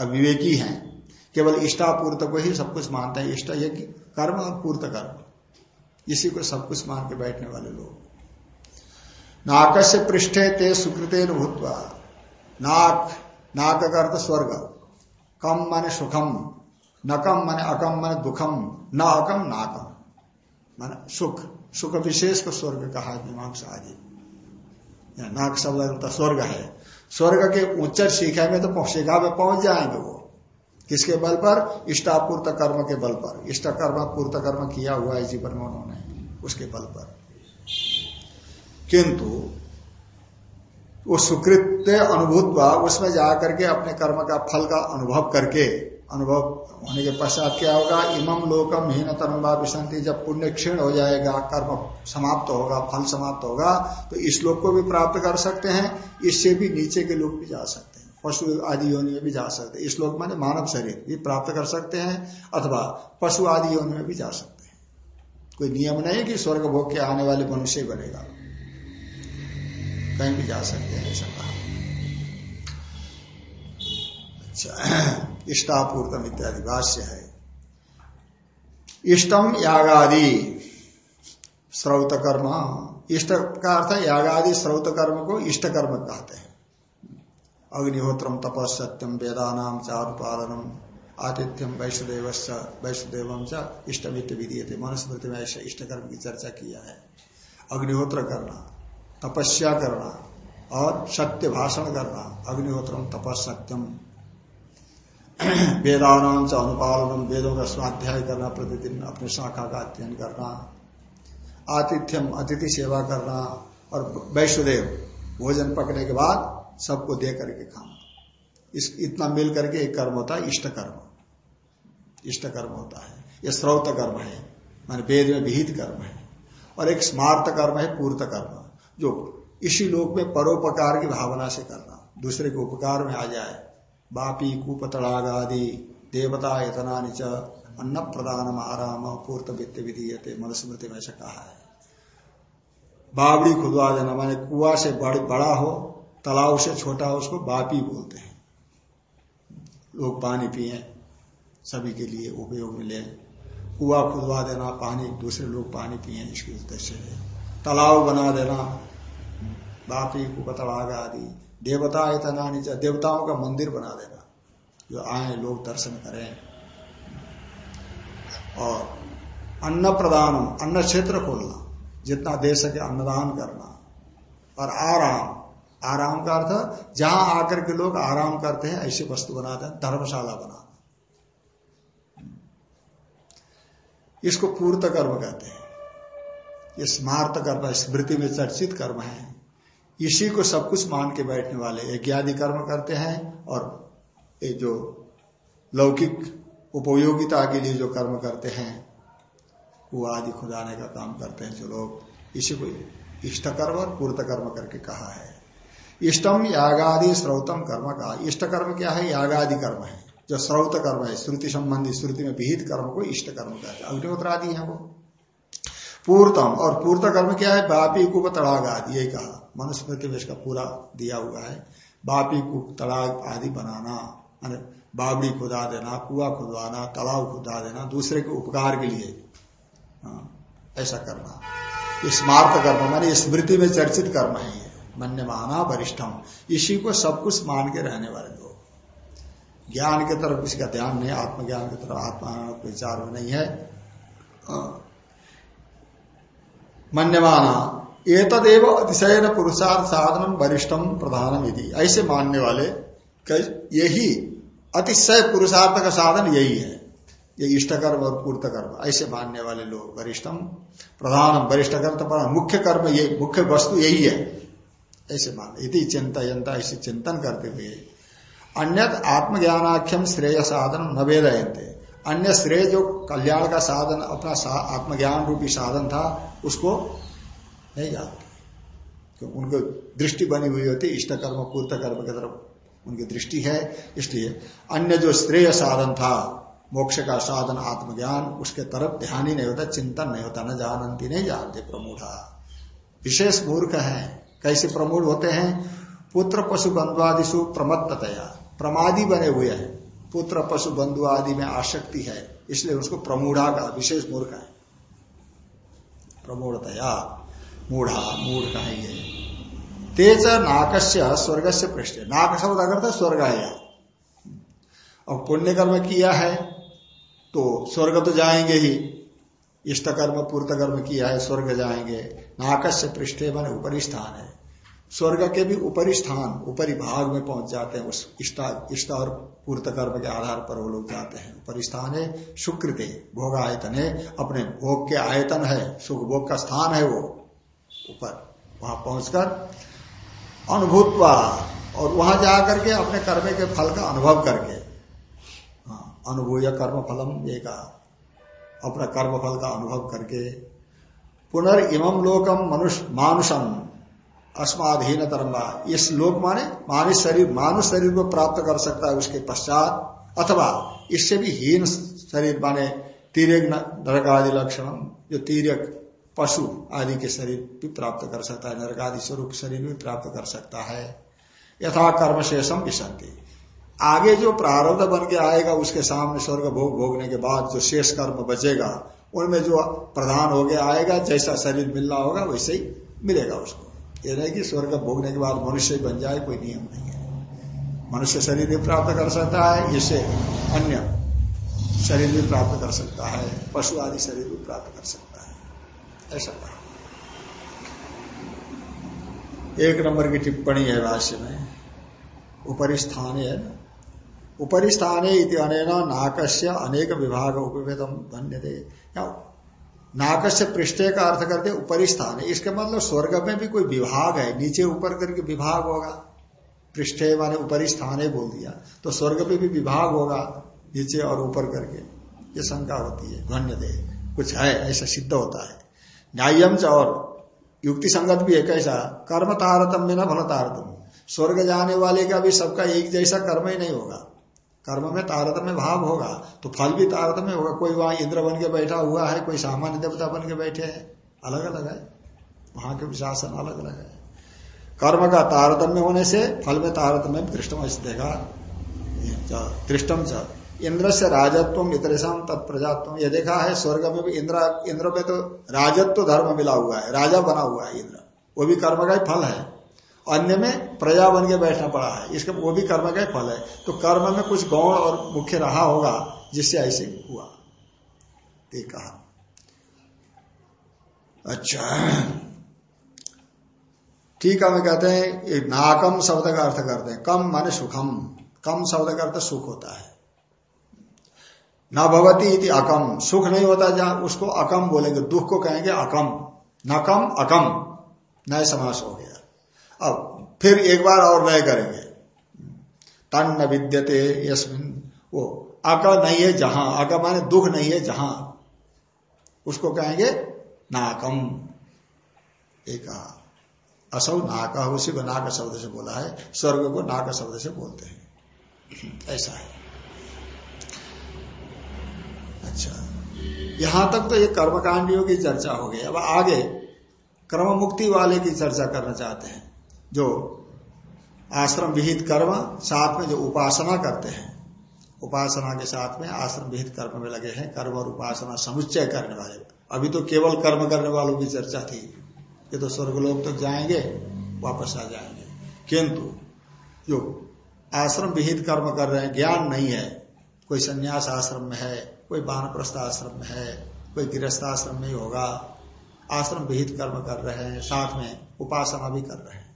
अविवेकी हैं। केवल इष्टापूर्त को ही सब कुछ मानते हैं। इष्ट यज्ञ कर्म और पूर्त कर्म। इसी को सब कुछ मान के बैठने वाले लोग। नाक से पृष्ठे ते सुकृते भूतवा नाक नाक का अर्थ स्वर्ग। कम माने सुखम, नकम माने अकम माने दुखम, न अकम नाकम। माने सुख। सुख विशेष को स्वर्ग कहा मीमांसा आदि। नाक शब्द स्वर्ग है। स्वर्ग के उच्च में तो शिखा में पहुँच जाएँगे वो। किसके बल पर? इष्टापूर्त कर्म के बल पर। इष्ट कर्म पूर्त कर्म किया हुआ है जीवन में उन्होंने, उसके बल पर। किंतु, वो सुकृत अनुभूत उसमें जाकर के अपने कर्म का फल का अनुभव करके अनुभव होने के पश्चात क्या होगा? इमम लोकम हीन तरम्बा विशांति। जब पुण्य क्षीण हो जाएगा, कर्म समाप्त होगा, फल समाप्त होगा तो इस लोक को भी प्राप्त कर सकते हैं, इससे भी नीचे के लोग भी जा सकते हैं, पशु आदि योनि में भी जा सकते हैं। इस लोक माने मानव शरीर भी प्राप्त कर सकते हैं, अथवा पशु आदि योनि में भी जा सकते हैं। कोई नियम नहीं कि स्वर्ग भोग के आने वाले मनुष्य बनेगा। कहीं भी जा सकते हैं, ऐसा अच्छा। इष्टापूर्तम इत्यादि भाष्य है। इष्टम यागादि श्रौत कर्म इष्ट का अर्थ यागादि श्रौत कर्म को इष्ट कर्म कहते हैं। अग्निहोत्रम तपस सत्यम वेदानाम चारुपालनम आतिथ्यम वैष्णदेव वैष्णदेव इष्टमित विधि थे मनुस्मृति में ऐसे इष्ट कर्म की चर्चा किया है। अग्निहोत्र करना, तपस्या करना और सत्य भाषण करना, अग्निहोत्रम तपस सत्यम वेदानाम च वेदों का स्वाध्याय करना प्रतिदिन अपने शाखा का अध्ययन करना, आतिथ्यम अतिथि सेवा करना और वैष्णदेव भोजन पकने के बाद सबको दे करके खाना। इस, इतना मिल करके एक कर्म होता है, इष्ट कर्म। इष्ट कर्म होता है। यह स्रोत कर्म है, मान वेद में विहित कर्म है। और एक स्मार्त कर्म है, पूर्त कर्म, जो इसी लोक में परोपकार की भावना से करना। दूसरे के उपकार में आ जाए बापी कुपतड़ाग आदि देवता इतना नीच अन्न प्रदान आराम पूर्त वित्त विधि मनुस्मृति में ऐसा कहा है बावड़ी खुदवा देना माने कुआ से बड़ा हो, तालाब से छोटा हो, उसको बापी बोलते हैं। लोग पानी पिए, सभी के लिए उपयोग में ले। कुआ खुदवा देना, पानी, दूसरे लोग पानी पिए, इसके उद्देश्य है। तालाब बना देना, बापी कुपतड़ाग आदि देवता इतना नीचे देवताओं का मंदिर बना देना। जो आए, लोग दर्शन करें। और अन्न प्रदान अन्न क्षेत्र खोलना, जितना दे सके अन्नदान करना। और आराम आराम का अर्थ, जहाँ आकर के लोग आराम करते हैं, ऐसी वस्तु बनाते हैं, धर्मशाला बना इसको पूर्त कर्म कहते हैं। ये स्मार्त कर्म स्मृति में चर्चित कर्म है। इसी को सब कुछ मान के बैठने वाले यज्ञादि कर्म करते हैं और ये जो लौकिक उपयोगिता के लिए जो कर्म करते हैं, वो आदि खुदाने का काम करते हैं जो लोग इसी को इष्ट कर्म और पूर्त कर्म करके कहा है। इष्टम यागादि श्रौतम कर्म का इष्ट कर्म क्या है? यागादि कर्म है। जो स्रोत कर्म है, श्रुति संबंधी श्रुति में विहित कर्म को इष्ट कर्म कहते हैं। अग्निहोत्र आदि है वो। पूर्तम। और पूर्त कर्म क्या है? बापी कुप तड़ाग आदि यही कहा। मनुस्मृति में इसका पूरा दिया हुआ है। बापी कुप तड़ाग आदि बनाना बाबड़ी खुदा देना कुआ खुदवाना तालाब खुदा देना दूसरे के उपकार के लिए। हाँ, ऐसा करना। स्मार्त कर्म मानी स्मृति में चर्चित कर्म है मन्य माना वरिष्ठम। इसी को सब कुछ मान के रहने वाले लोग। ज्ञान की तरफ़ किसी का ध्यान नहीं आत्मज्ञान की तरफ़ आत्मा विचार नहीं है मन्यमाना। एतदेव अतिशयन पुरुषार्थ साधन वरिष्ठम प्रधानम यदि ऐसे मानने वाले यही अतिशय पुरुषार्थ का साधन यही है। ये इष्ट कर्म और पूर्त कर्म ऐसे मानने वाले लोग वरिष्ठम प्रधानम वरिष्ठ कर्म तो मुख्य कर्म ये, मुख्य वस्तु यही है। ऐसे मान इति चिंतनता ऐसे चिंतन करते हुए अन्य आत्मज्ञानाख्यम श्रेय साधन न वेदयंते अन्य श्रेय जो कल्याण का साधन अपना सा, आत्मज्ञान रूपी साधन था उसको नहीं जानते। तो उनको दृष्टि बनी हुई होती इष्ट कर्म पूर्त कर्म की तरफ़ उनकी दृष्टि है इसलिए अन्य जो श्रेय साधन था मोक्ष का साधन आत्मज्ञान उसके तरफ़ ध्यान ही नहीं होता चिंतन नहीं होता न जानती नहीं जानते प्रमूढ़। विशेष मूर्ख है। कैसे प्रमूढ़ होते हैं? पुत्र पशु बंधुआदिशु प्रमत्तया प्रमादी बने हुए हैं। पुत्र, पशु, बंधु आदि में आसक्ति है, इसलिए उसको प्रमूढ़ा का विशेष मूर्ख है। प्रमूढ़तया, मूढ़ा, मूढ़ का है ये। तेज नाकस्य स्वर्ग से पृष्ठ। नाक शब्द अगर था स्वर्ग है और पुण्य कर्म किया है तो स्वर्ग तो जाएँगे ही। इष्ट कर्म पूर्त कर्म किया है, स्वर्ग जाएँगे। नाकस्य पृष्ठे मन ऊपरी स्थान है। स्वर्ग के भी ऊपरी स्थान ऊपरी भाग में पहुँच जाते हैं उस इष्ट और पूर्त कर्म के आधार पर वो लोग जाते हैं। ऊपरी स्थान है शुक्र सुकृति भोग आयतन है अपने भोग के आयतन है सुख भोग का स्थान है वो। ऊपर वहाँ पहुंचकर अनुभूतवा और वहाँ जाकर के अपने कर्म के फल का अनुभव करके। हाँ, अनुभूय कर्म फलम कहा। अपना कर्म फल का अनुभव करके पुनर्म लोकम मनुष्य मानुषम अस्माधीन तरंगा इस लोक माने मानव शरीर मानव शरीर को प्राप्त कर सकता है उसके पश्चात, अथवा इससे भी हीन शरीर माने तीर्यक नरक आदि लक्षण जो तीर्यक पशु आदि के शरीर भी प्राप्त कर सकता है नरक आदि स्वरूप शरीर भी प्राप्त कर सकता है। यथा कर्म शेषम विसंति आगे जो प्रारब्ध बन के आएगा, उसके सामने स्वर्ग भोग भोगने के बाद जो शेष कर्म बचेगा, उनमें जो प्रधान हो गया आएगा, जैसा शरीर मिलना होगा, वैसे ही मिलेगा उसको। ये नहीं कि स्वर्ग भोगने के बाद मनुष्य बन जाए, कोई नियम नहीं है। मनुष्य शरीर भी प्राप्त कर सकता है इससे अन्य शरीर भी प्राप्त कर सकता है, पशु आदि शरीर भी प्राप्त कर सकता है। ऐसा कहा। एक नंबर की टिप्पणी है भाष्य में। उपरी स्थान है ना? स्थान अनेना नाकस्य अनेक विभाग उपवेदम धन्य दे नाकस्य पृष्ठे का अर्थ करते उपरी स्थान है इसके मतलब स्वर्ग में भी कोई विभाग है, नीचे ऊपर करके विभाग होगा। पृष्ठे माने ऊपरी स्थान है बोल दिया। तो स्वर्ग में भी विभाग होगा, नीचे और ऊपर करके। ये शंका होती है, धन्य दे कुछ है, ऐसा सिद्ध होता है। न्यायम और युक्ति संगत भी है कैसा कर्म तारतम्य न फल तारतम्य स्वर्ग जाने वाले का भी सबका एक जैसा कर्म ही नहीं होगा। कर्म में तारतम्य भाव होगा तो फल भी तारतम्य होगा। कोई वहाँ इंद्र बन के बैठा हुआ है, कोई सामान्य देवता बन के बैठे हैं अलग अलग है। वहाँ के शासन अलग अलग है। कर्म का तारतम्य होने से फल में तारतम्य दृष्टम देगा दृष्टम च। इंद्र से राजत्व इतरेशम तत्प्रजात्व यह देखा है, स्वर्ग में भी इंद्र इंद्र में तो राजत्व धर्म मिला हुआ है, राजा बना हुआ है इंद्र। वो भी कर्म का ही फल है। अन्य में प्रजा बन के बैठना पड़ा है। इसका वो भी कर्म का फल है। तो कर्म में कुछ गौण और मुख्य रहा होगा, जिससे ऐसे हुआ। ठीक कहा। अच्छा। ठीक है कहते हैं नाकम शब्द का अर्थ करते हैं। कम माने सुखम। कम शब्द का अर्थ सुख होता है। न भगवती इति अकम। सुख नहीं होता जहाँ उसको अकम बोलेंगे। दुख को कहेंगे अकम। नकम अकम। नए समास हो गया। अब फिर एक बार और नए करेंगे। तन न विद्यते वो अक नहीं है जहाँ अक माने दुख नहीं है जहाँ। उसको कहेंगे नाकम। एक असौ नाक उसी को नाक शब्द से बोला है। स्वर्ग को नाक शब्द से बोलते हैं। ऐसा है। अच्छा। यहाँ तक तो ये कर्मकांडियों की चर्चा हो गई। अब आगे कर्म मुक्ति वाले की चर्चा करना चाहते हैं। जो आश्रम विहित कर्म साथ में जो उपासना करते हैं, उपासना के साथ में आश्रम विहित कर्म में लगे हैं, कर्म और उपासना समुच्चय करने वाले। अभी तो केवल कर्म करने वालों की चर्चा थी। ये तो स्वर्गलोक तक तो जाएँगे, वापस आ जाएँगे। किंतु जो आश्रम विहित कर्म कर रहे हैं, ज्ञान नहीं है। कोई संन्यास आश्रम में है, कोई बानप्रस्थ आश्रम में है, कोई गृहस्थ आश्रम में होगा। आश्रम विहित कर्म कर रहे हैं, साथ में उपासना भी कर रहे हैं।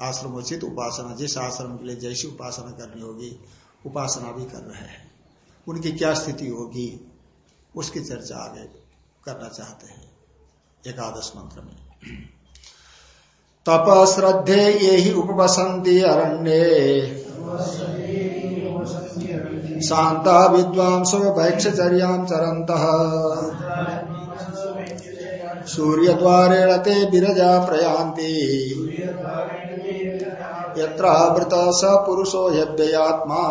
आश्रम उचित उपासना, जिस आश्रम के लिए जैसी उपासना करनी होगी, उपासना भी कर रहे हैं। उनकी क्या स्थिति होगी, उसकी चर्चा आगे करना चाहते हैं, एकादश मंत्र में। तप श्रद्धे ये ही उपवसंती अरण्य। शांता विद्वांस भैक्षचर्या चरंत सूर्य द्वारेण ते विरजा प्रयांति यत्रावृत स पुरुषो यव्ययात्मा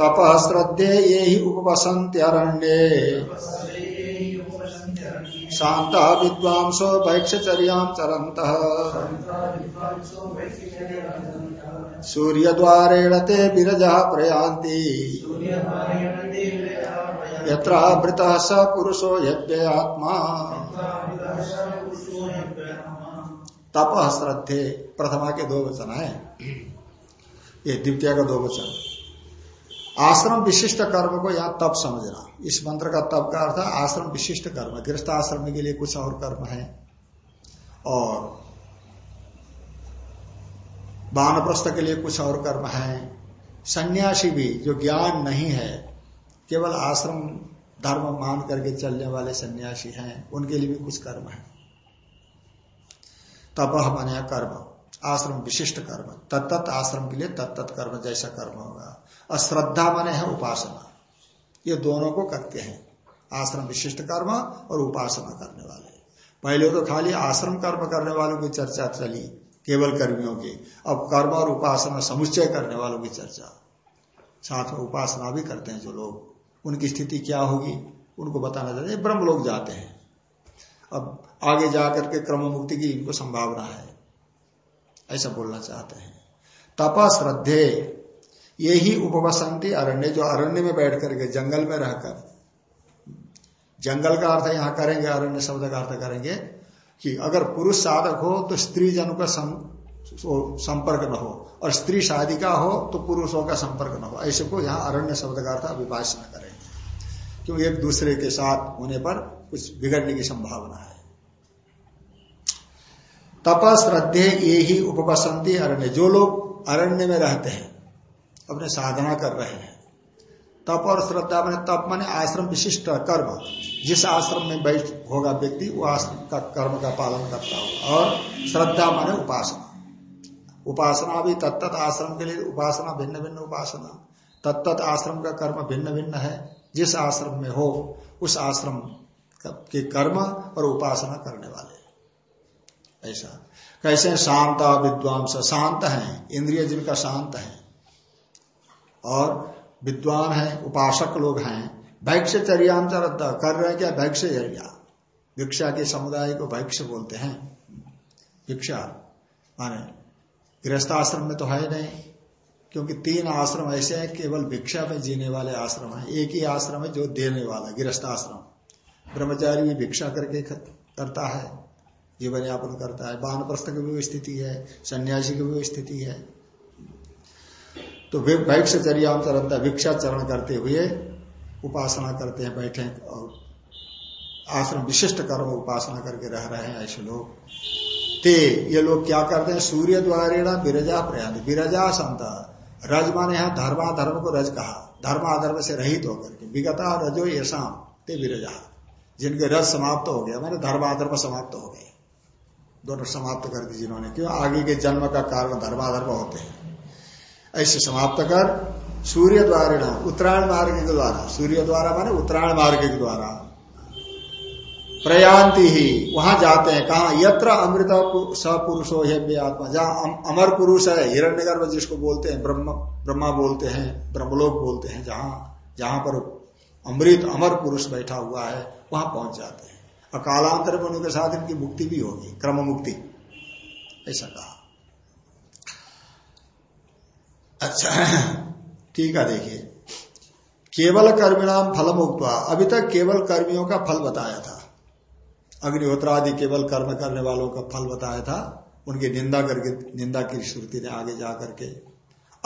तप श्रद्धे ये ही उपवसंत्यरण्ये शांता विद्वांसो भैक्षचर्या चरंत सूर्य द्वारेण ते विरजा प्रयांति यत्रावृत स पुरुषो यव्ययात्मा तप श्रद्धे प्रथमा के दो वचन है। ये द्वितीय का दो वचन। आश्रम विशिष्ट कर्म को यहाँ तप समझना। इस मंत्र का तप का अर्थ आश्रम विशिष्ट कर्म। गृहस्थ आश्रम के लिए कुछ और कर्म है। और बानप्रस्थ के लिए कुछ और कर्म है। सन्यासी भी जो ज्ञान नहीं है केवल आश्रम धर्म मान करके चलने वाले सन्यासी हैं, उनके लिए भी कुछ कर्म है। तप माने कर्म, आश्रम विशिष्ट कर्म तत्त आश्रम के लिए तत्त कर्म जैसा कर्म होगा। अश्रद्धा माने है उपासना। ये दोनों को करते हैं। आश्रम विशिष्ट कर्म और उपासना करने वाले। पहले तो खाली आश्रम कर्म करने वालों की चर्चा चली, केवल कर्मियों की। अब कर्म और उपासना समुच्चय करने वालों की चर्चा। साथ में उपासना भी करते हैं जो लोग। उनकी स्थिति क्या होगी, उनको बताना चाहते हैं। ब्रह्म लोग जाते हैं। अब आगे जाकर के क्रम मुक्ति की इनको संभावना है। ऐसा बोलना चाहते हैं। तपा श्रद्धे ये ही उपवसंती अरण्य, जो अरण्य में बैठ करके जंगल में रहकर, जंगल का अर्थ यहाँ करेंगे, अरण्य शब्द का अर्थ करेंगे, कि अगर पुरुष साधक हो तो स्त्री जनों का संपर्क न हो, और स्त्री शादी का हो तो पुरुषों का संपर्क न हो। ऐसे को यहाँ अरण्य शब्द का अर्थ अभिभाष न क्योंकि एक दूसरे के साथ होने पर कुछ बिगड़ने की संभावना है। तप श्रद्धे ये ही उपवसंती अरण्य। जो लोग अरण्य में रहते हैं, अपने साधना कर रहे हैं, तप और श्रद्धा मैंने तप माने आश्रम विशिष्ट कर्म। जिस आश्रम में बैठ होगा व्यक्ति, वो आश्रम का कर्म का पालन करता होगा। और श्रद्धा माने उपासना। उपासना भी तत्त आश्रम के लिए उपासना भिन्न भिन्न उपासना। तत्त आश्रम का कर्म भिन्न भिन्न है। जिस आश्रम में हो, उस आश्रम के कर्म और उपासना करने वाले। ऐसा। कैसे शांता विद्वांस। शांत है। इंद्रिय जिनका शांत है। और विद्वान है, उपासक लोग हैं। भैक्ष चर्याम चरता कर रहे हैं क्या? भैक्ष चर्या। भिक्षा के समुदाय को भैक्ष बोलते हैं। भिक्षा। माने गृहस्थाश्रम में तो है नहीं। क्योंकि तीन आश्रम ऐसे हैं, केवल भिक्षा में जीने वाले आश्रम है। एक ही आश्रम है जो देने वाला गृहस्थाश्रम ब्रह्मचारी भी भिक्षा करके करता है, जीवन यापन करता है। बानप्रस्थ की भी स्थिति है, सन्यासी की भी स्थिति है। तो वैक्ष चर्या चरणता भिक्षा चरण करते हुए उपासना करते हैं, बैठे और आश्रम विशिष्ट कर्म उपासना करके रह रहे हैं ऐसे लोग। ते ये लोग क्या करते हैं? सूर्य द्वारा बिरजा प्रयाण बिरजा संत रज माने यहाँ धर्माधर्म को रज कहा। धर्माधर्म से रहित होकर के, विगता रजो ये शाम ते बिरजा जिनके रज समाप्त हो गया, मैंने धर्माधर्म समाप्त हो गए। दोनों समाप्त कर दी जिन्होंने, क्यों? आगे के जन्म का कारण धर्माधर्म होते हैं। ऐसे समाप्त कर, सूर्य द्वारा उत्तरायण मार्ग के द्वारा। सूर्य द्वारा माने उत्तरायण मार्ग के द्वारा। प्रयांति ही। वहाँ जाते हैं। कहा? यत्र अमृत सपुरुषो है आत्मा। जहाँ अमर पुरुष है, हिरण्यगर्भ जिसको बोलते हैं, ब्रह्म, ब्रह्मा बोलते हैं, ब्रह्मलोक बोलते हैं, जहाँ जहाँ पर अमृत, अमर पुरुष बैठा हुआ है, वहाँ पहुँच जाते हैं। और कालांतर में उनके साथ इनकी मुक्ति भी होगी, क्रम मुक्ति। ऐसा कहा। अच्छा ठीक है, देखिए। केवल कर्मिणाम फल मुक्त अभी तक केवल कर्मियों का फल बताया था। अग्निहोत्रादि केवल कर्म करने वालों का फल बताया था, उनकी निंदा करके, निंदा की श्रुति ने आगे जा करके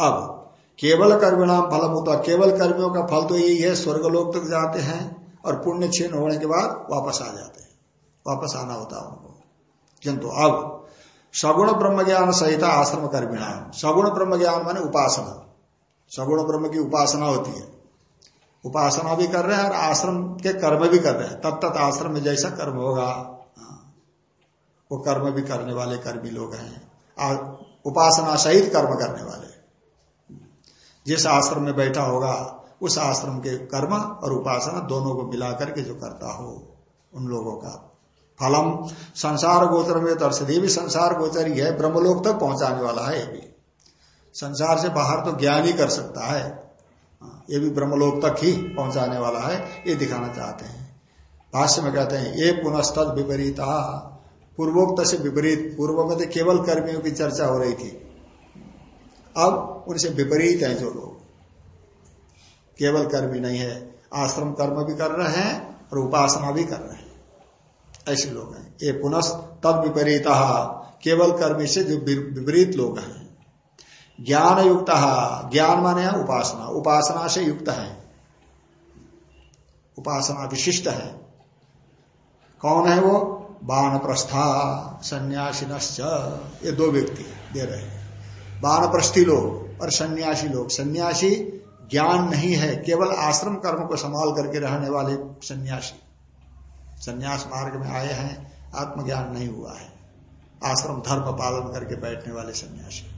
अब, केवल कर्मिणाम फल होता, केवल कर्मियों का फल तो यही है, स्वर्गलोक तक जाते हैं, और पुण्य छीन होने के बाद वापस आ जाते हैं। वापस आना होता है उनको। किंतु अब, सगुण ब्रह्म ज्ञान सहित आश्रम कर्मिणाम सगुण ब्रह्म ज्ञान माने उपासना। सगुण ब्रह्म की उपासना होती है। उपासना भी कर रहे हैं और आश्रम के कर्म भी कर रहे हैं। तब तक आश्रम में जैसा कर्म होगा हाँ, वो कर्म भी करने वाले कर्मी लोग हैं। उपासना सहित कर्म करने वाले। जिस आश्रम में बैठा होगा उस आश्रम के कर्म और उपासना दोनों को मिलाकर के जो करता हो उन लोगों का फलम। संसार गोचर में दर्शन ये भी संसार गोचर ही है ब्रह्मलोक तक पहुँचाने वाला है ये भी। संसार से बाहर तो ज्ञान ही कर सकता है। ये भी ब्रह्मलोक तक ही पहुँचाने वाला है, ये दिखाना चाहते हैं। भाष्य में कहते हैं, ये पुनस्त विपरीत। पूर्वोक्त से विपरीत, पूर्व में तो केवल कर्मियों की चर्चा हो रही थी। अब उनसे विपरीत है जो लोग। केवल कर्मी नहीं है, आश्रम कर्म भी कर रहे हैं और उपासना भी कर रहे हैं। ऐसे लोग हैं। ये पुनः तद विपरीत। केवल कर्मी से जो विपरीत लोग हैं। ज्ञान युक्त ज्ञान माने उपासना उपासना से युक्त है। उपासना विशिष्ट है। कौन है वो? बाण प्रस्था सन्यासी ये दो व्यक्ति दे रहे हैं। बानप्रस्थी लोग और सन्यासी लोग। सन्यासी ज्ञान नहीं है, केवल आश्रम कर्म को संभाल करके रहने वाले सन्यासी। सन्यास मार्ग में आए हैं, आत्मज्ञान नहीं हुआ है। आश्रम धर्म पालन करके बैठने वाले सन्यासी।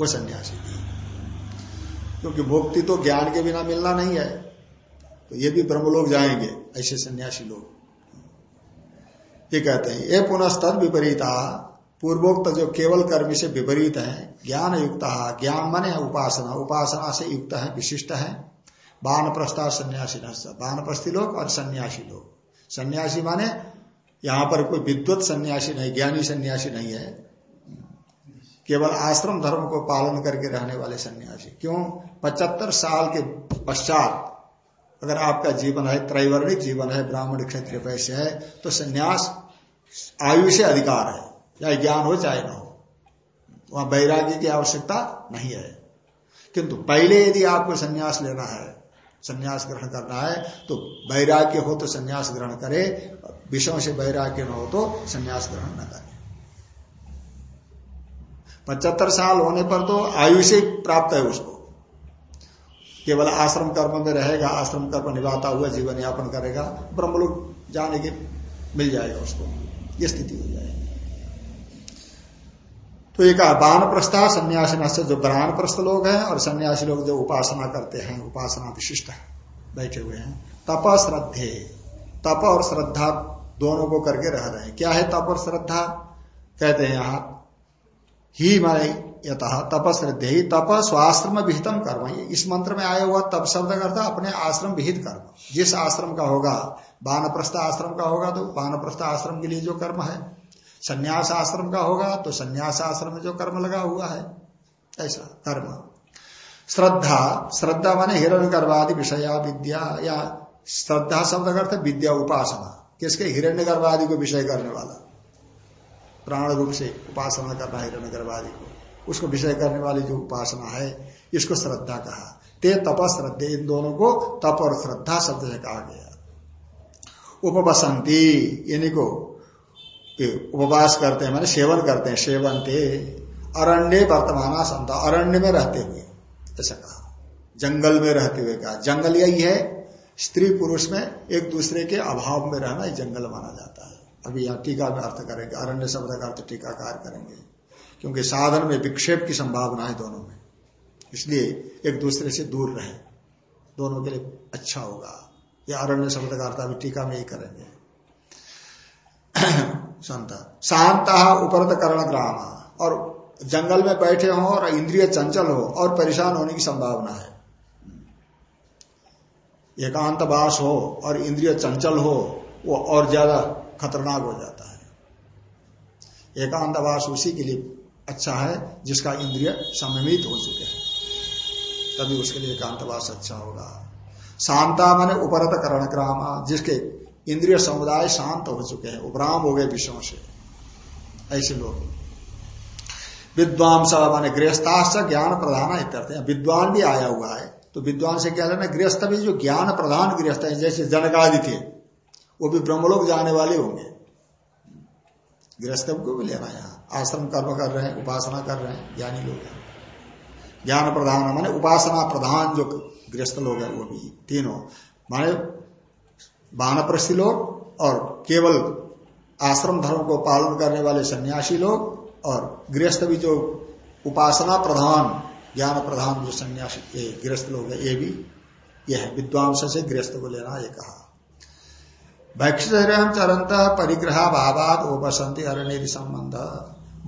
वो सन्यासी क्योंकि मुक्ति तो ज्ञान के बिना मिलना नहीं है। तो ये भी ब्रह्म लोग जाएँगे, ऐसे सन्यासी लोग। ये कहते हैं, ये पुनस्तद विपरीता, पूर्वोक्त जो केवल कर्मी से विपरीत है ज्ञान युक्त ज्ञान माने उपासना उपासना से युक्त है, विशिष्ट है बान प्रस्ताव सन्यासी बानप्रस्थी लोग और सन्यासी लोग सन्यासी माने, यहाँ पर कोई विद्वत सन्यासी नहीं, ज्ञानी सन्यासी नहीं है। केवल आश्रम धर्म को पालन करके रहने वाले सन्यासी। क्यों? पचहत्तर साल के पश्चात अगर आपका जीवन है, त्रैवर्णिक जीवन है, ब्राह्मण क्षेत्र वैश्य है तो संन्यास आयु से अधिकार है, चाहे ज्ञान हो, चाहे ना हो। वहाँ वैराग्य की आवश्यकता नहीं है। किंतु पहले यदि आपको सन्यास लेना है, सन्यास ग्रहण करना है तो वैराग्य हो तो संन्यास ग्रहण करे, विषयों से वैराग्य न हो तो संन्यास ग्रहण न करे। पचहत्तर साल होने पर तो आयु से प्राप्त है उसको। केवल आश्रम कर्म में रहेगा, आश्रम कर्म निभाता हुआ जीवन यापन करेगा, ब्रह्मलोक जाने के मिल जाएगा उसको, ये स्थिति हो जाएगी। तो एक बान प्रस्ताव सन्यासी से जो ब्राह्मण प्रस्थ लोग हैं और सन्यासी लोग जो उपासना करते हैं, उपासना विशिष्ट बैठे हुए हैं, तप श्रद्धे, तप और श्रद्धा दोनों को करके रह रहे हैं। क्या है तप और श्रद्धा? कहते हैं यहाँ ही माने यथ तप श्रद्धे ही तप स्वाश्रम विहितम कर्म इस मंत्र में आया हुआ तप शब्द करता अपने आश्रम विहित कर्म। जिस आश्रम का होगा बानप्रस्थ आश्रम का होगा तो बानप्रस्थ आश्रम के लिए जो कर्म है। संन्यास आश्रम का होगा तो संन्यास आश्रम में जो कर्म लगा हुआ है। ऐसा कर्म। श्रद्धा। श्रद्धा माने हिरण गर्भादि विषया विद्या या श्रद्धा शब्द का अर्थ विद्या उपासना। किसके? हिरण्य गर्भादि को विषय करने वाला। प्राण रूप से उपासना करना हिरण्य गर्भादि को, उसको विषय करने वाली जो उपासना है, इसको श्रद्धा कहा। ते तप श्रद्धे, इन दोनों को तप और श्रद्धा शब्द से कहा गया। उपवसंती यानी को उपवास करते हैं, मैंने सेवन करते हैं सेवन थे अरण्य वर्तमान संत, अरण्य में रहते हुए, ऐसा कहा। जंगल में रहते हुए कहा। जंगल यही है, स्त्री पुरुष में एक दूसरे के अभाव में रहना जंगल माना जाता है। अभी यहाँ टीका में अर्थ करेंगे, अरण्य शब्द का अर्थ टीकाकार करेंगे, क्योंकि साधन में विक्षेप की संभावना है दोनों में। इसलिए एक दूसरे से दूर रहे, दोनों के लिए अच्छा होगा। यह अरण्य शब्द का अर्थ अभी टीका में ही करेंगे। संत शांत उपरत करण ग्राम, और जंगल में बैठे हो और इंद्रिय चंचल हो और परेशान होने की संभावना है। एकांत वास हो और इंद्रिय चंचल हो, वो और ज़्यादा खतरनाक हो जाता है। एकांतवास उसी के लिए अच्छा है, जिसका इंद्रिय सममित हो चुके हैं। तभी उसके लिए एकांतवास अच्छा होगा। शांता मैंने उपरत करण जिसके इंद्रिय समुदाय शांत हो चुके हैं उपराम हो गए विषयों से। ऐसे लोग। विद्वांस माने गृहस्थाश ज्ञान प्रधान इत्यर्थ विद्वान भी आया हुआ है तो विद्वान से क्या लेना गृहस्थ भी जो ज्ञान प्रधान गृहस्थ है, जैसे जनकादि थे वो भी ब्रह्मलोक जाने वाले होंगे। गृहस्थ को भी लेना यहाँ आश्रम कर्म कर रहे हैं, उपासना कर रहे हैं, ज्ञानी लोग हैं। ज्ञान प्रधान माने उपासना प्रधान जो गृहस्थ लोग हैं, वो भी तीनों। माने वानप्रस्थी लोग और केवल आश्रम धर्म को पालन करने वाले सन्यासी लोग और गृहस्थ भी जो उपासना प्रधान, ज्ञान प्रधान जो सन्यासी गृहस्थ लोग है, ये भी, यह विद्वांस से गृहस्थ को लेना, ये कहा। भक्षम चरंत परिग्रह भावाद वो बसंती अरण्य संबंध।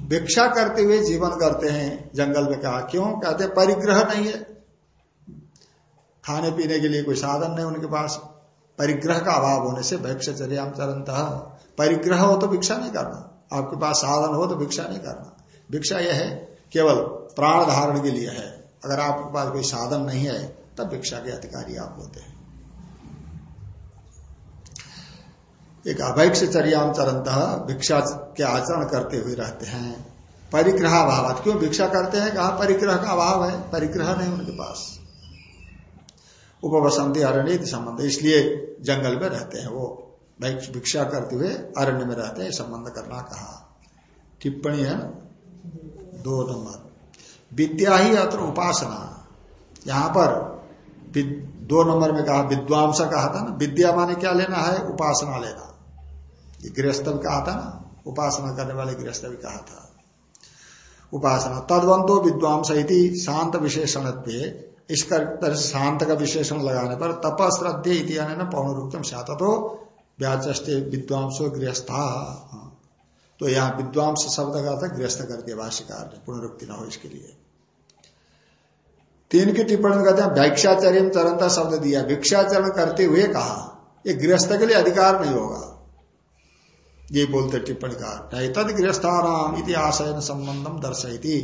भिक्षा करते हुए जीवन करते हैं, जंगल में कहा, क्यों? कहते परिग्रह नहीं है। खाने पीने के लिए कोई साधन नहीं उनके पास। परिग्रह का अभाव होने से भैक्षचर्याम चरंत परिग्रह हो तो भिक्षा नहीं करना। आपके पास साधन हो तो भिक्षा नहीं करना। भिक्षा यह है, केवल प्राण धारण के लिए है। अगर आपके पास कोई साधन नहीं है, तब भिक्षा के अधिकारी आप होते हैं। एक अभैक्षचर्याम चरंत भिक्षा के आचरण करते हुए रहते हैं। परिग्रह अभाव। क्यों भिक्षा करते हैं? कहा परिग्रह का अभाव है? परिग्रह नहीं उनके पास। उपवसंती अरण्य संबंध। इसलिए जंगल में रहते हैं वो। भिक्षा करते हुए अरण्य में रहते हैं। संबंध करना कहा। टिप्पणी है दो नंबर। विद्या ही अत्र उपासना। यहाँ पर दो नंबर में कहा, विद्वांस कहा था ना? विद्या माने क्या लेना है? उपासना लेना। गृहस्थ भी कहा था ना, उपासना करने वाले गृहस्थ भी कहा था। उपासना, तदवंतो विद्वांस शांत विशेषण इस तरह शांत का विशेषण लगाने पर तप श्रद्धे इतिहान पौनरुक्तम सात तो व्याचे विद्वांसो गृहस्था। तो यहाँ विद्वांस शब्द का था गृहस्थ कर दिया भाष्यकार ने पुनरुक्ति न हो इसके लिए। तीन की टिप्पणी कहते हैं, भिक्षाचर्य चरणता शब्द दिया। भिक्षाचरण करते हुए कहा, ये गृहस्थ के लिए अधिकार नहीं होगा। ये बोलते टिप्पणी का नहीं तद गृहस्थान इतिहास संबंधम दर्शयती।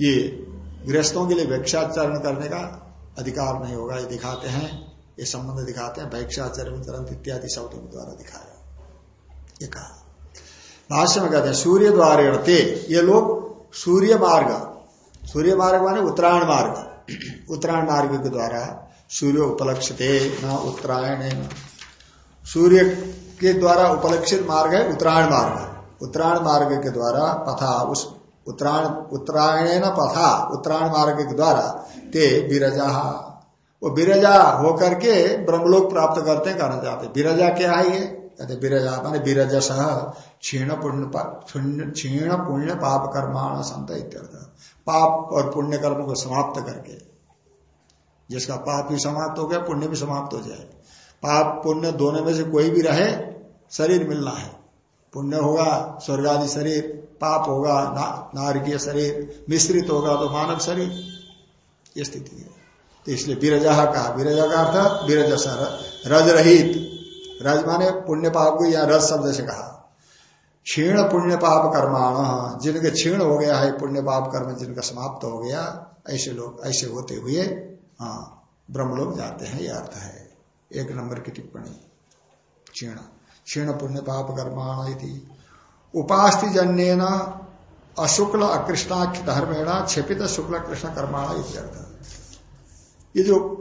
ये गृहस्थों के लिए भिक्षाचरण करने का अधिकार नहीं होगा। ये दिखाते हैं, ये संबंध दिखाते हैं भैक्षाचर्य ग्रंथ इत्यादि शब्दों के द्वारा दिखाया। ये कहा। भाष्य में कहते हैं, सूर्य द्वारे ते ये लोग सूर्य मार्ग सूर्य मार्ग माने उत्तरायण मार्ग। उत्तरायण मार्ग के द्वारा सूर्य उपलक्षित न उत्तरायण सूर्य के द्वारा उपलक्षित मार्ग है उत्तरायण मार्ग। उत्तरायण मार्ग के द्वारा पथा, उस उत्तरायण उत्तरायण पथा, उत्तरायण मार्ग के द्वारा ते बिरजा। वो बिरजा होकर के ब्रह्मलोक प्राप्त करते हैं, कहना चाहते बिरजा क्या है ये? कहते बिरजा माने बिरज सह क्षीण पुण्य क्षीण पुण्य पाप कर्माण संत पाप और पुण्य कर्म को समाप्त करके, जिसका पाप भी समाप्त हो गया, पुण्य भी समाप्त हो जाए पाप पुण्य दोनों में से कोई भी रहे शरीर मिलना है। पुण्य होगा स्वर्ग आदि शरीर पाप होगा ना, नारकीय शरीर मिश्रित होगा तो मानव शरीर। ये स्थिति है। तो इसलिए बीरजा कहा बीरजा का अर्थ बिरज रज रहित। रज माने पुण्य पाप को या रज शब्द से कहा। क्षीण पुण्य पाप कर्माण जिनके क्षीण हो गया है पुण्य पाप कर्म जिनका समाप्त हो गया ऐसे लोग ऐसे होते हुए हाँ ब्रह्म लोग जाते हैं यह अर्थ है। एक नंबर की टिप्पणी। क्षीण। क्षीण पुण्य पाप कर्माण थी उपास्ति जन्य अशुक्ल अकृष्णाख्य धर्मेण क्षपित शुक्ल कृष्ण कर्माण इत्यर्थ ये जो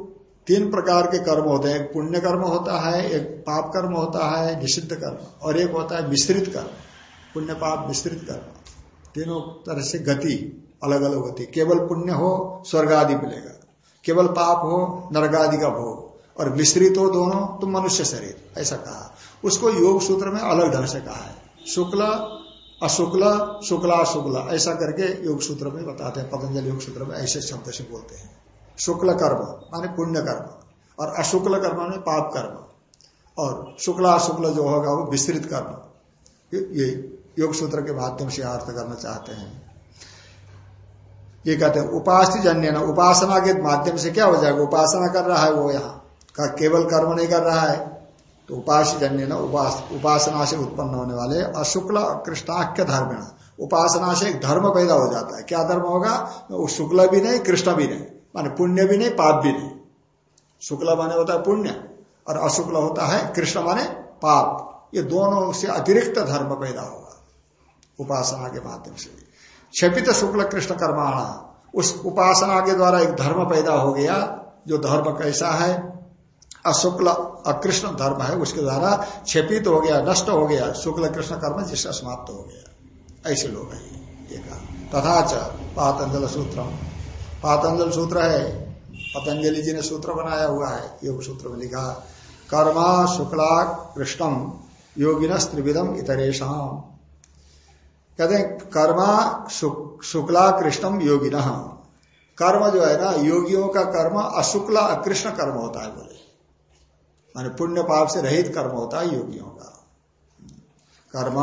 तीन प्रकार के कर्म होते हैं, एक पुण्य कर्म होता है, एक पाप कर्म होता है निषिद्ध कर्म, और एक होता है मिश्रित कर्म, पुण्य पाप मिश्रित कर्म। तीनों तरह से गति अलग अलग होती केवल पुण्य हो, स्वर्ग आदि मिलेगा। केवल पाप हो नरगादि का भोग। और मिश्रित हो दोनों तो मनुष्य शरीर, ऐसा कहा। उसको योग सूत्र में अलग ढंग से कहा है। शुक्ल, अशुक्ल शुक्ला शुक्ला ऐसा करके योग सूत्र में बताते हैं। पतंजलि योग सूत्र में ऐसे शब्द से बोलते हैं। शुक्ल कर्म, माने पुण्य कर्म, और अशुक्ल कर्म माने पाप कर्म, और शुक्ला अशुक्ल जो होगा वो विस्तृत कर्म। ये योग सूत्र के माध्यम से अर्थ करना चाहते हैं। ये कहते हैं उपास्य जन्य ना, उपासना के माध्यम से क्या हो जाएगा? उपासना कर रहा है वो यहाँ। का केवल कर्म नहीं कर रहा है तो उपास जन्य न उपास उपासना से उत्पन्न होने वाले अशुक्ल कृष्णाख्य धर्म उपासना से एक धर्म पैदा हो जाता है। क्या धर्म होगा? वो शुक्ल भी नहीं, कृष्ण भी नहीं, माने पुण्य भी नहीं, पाप भी नहीं। शुक्ल माने होता है पुण्य, और अशुक्ल होता है कृष्ण माने पाप। ये दोनों से अतिरिक्त धर्म पैदा होगा, उपासना के माध्यम से क्षपित शुक्ल कृष्ण कर्माणा, उस उपासना के द्वारा एक धर्म पैदा हो गया, जो धर्म कैसा है? अशुक्ल अकृष्ण धर्म है, उसके द्वारा क्षपित हो गया, नष्ट हो गया, शुक्ल कृष्ण कर्म जिसका समाप्त हो गया। ऐसे लोग हैं तथा च पातंजल सूत्र पातंजल सूत्र है, पतंजलि जी ने सूत्र बनाया हुआ है, योग सूत्र में लिखा, कर्मा शुक्ला कृष्णम योगिन त्रिविधम इतरेशम कहते हैं, कर्मा शुक्ला कृष्णम योगिन। कर्म जो है ना, योगियों का कर्म अशुक्ला अकृष्ण कर्म होता है बोले। माने पुण्य पाप से रहित कर्म होता है, योगियों का। कर्म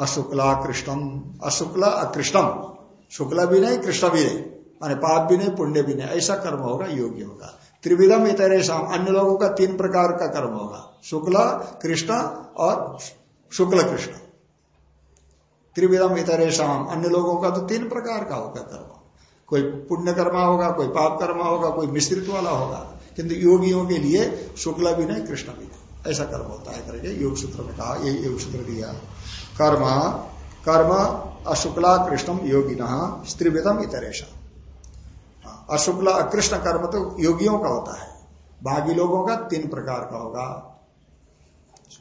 अशुक्ला कृष्णम अशुक्ला अकृष्णम शुक्ला भी नहीं, कृष्ण भी नहीं। माने पाप भी नहीं, पुण्य भी नहीं। ऐसा कर्म होगा योगियों का। त्रिविधम इतरे शाम अन्य लोगों का तीन प्रकार का कर्म होगा। शुक्ला, कृष्ण और शुक्ल कृष्ण त्रिविधम इतरे शाम अन्य लोगों का तो तीन प्रकार का होगा कर्म। कोई पुण्य कर्मा होगा, कोई पाप कर्मा होगा, कोई मिश्रित वाला होगा। किंतु योगियों के लिए शुक्ला भी नहीं, कृष्ण भी नहीं। ऐसा कर्म होता है करके योग सूत्र में कहा यही योग सूत्र दिया। कर्म कर्म अशुक्ला कृष्णम योगी स्त्रीविदम इतरेशा अशुक्ला, कृष्ण कर्म तो योगियों का होता है। बाकी लोगों का तीन प्रकार का होगा।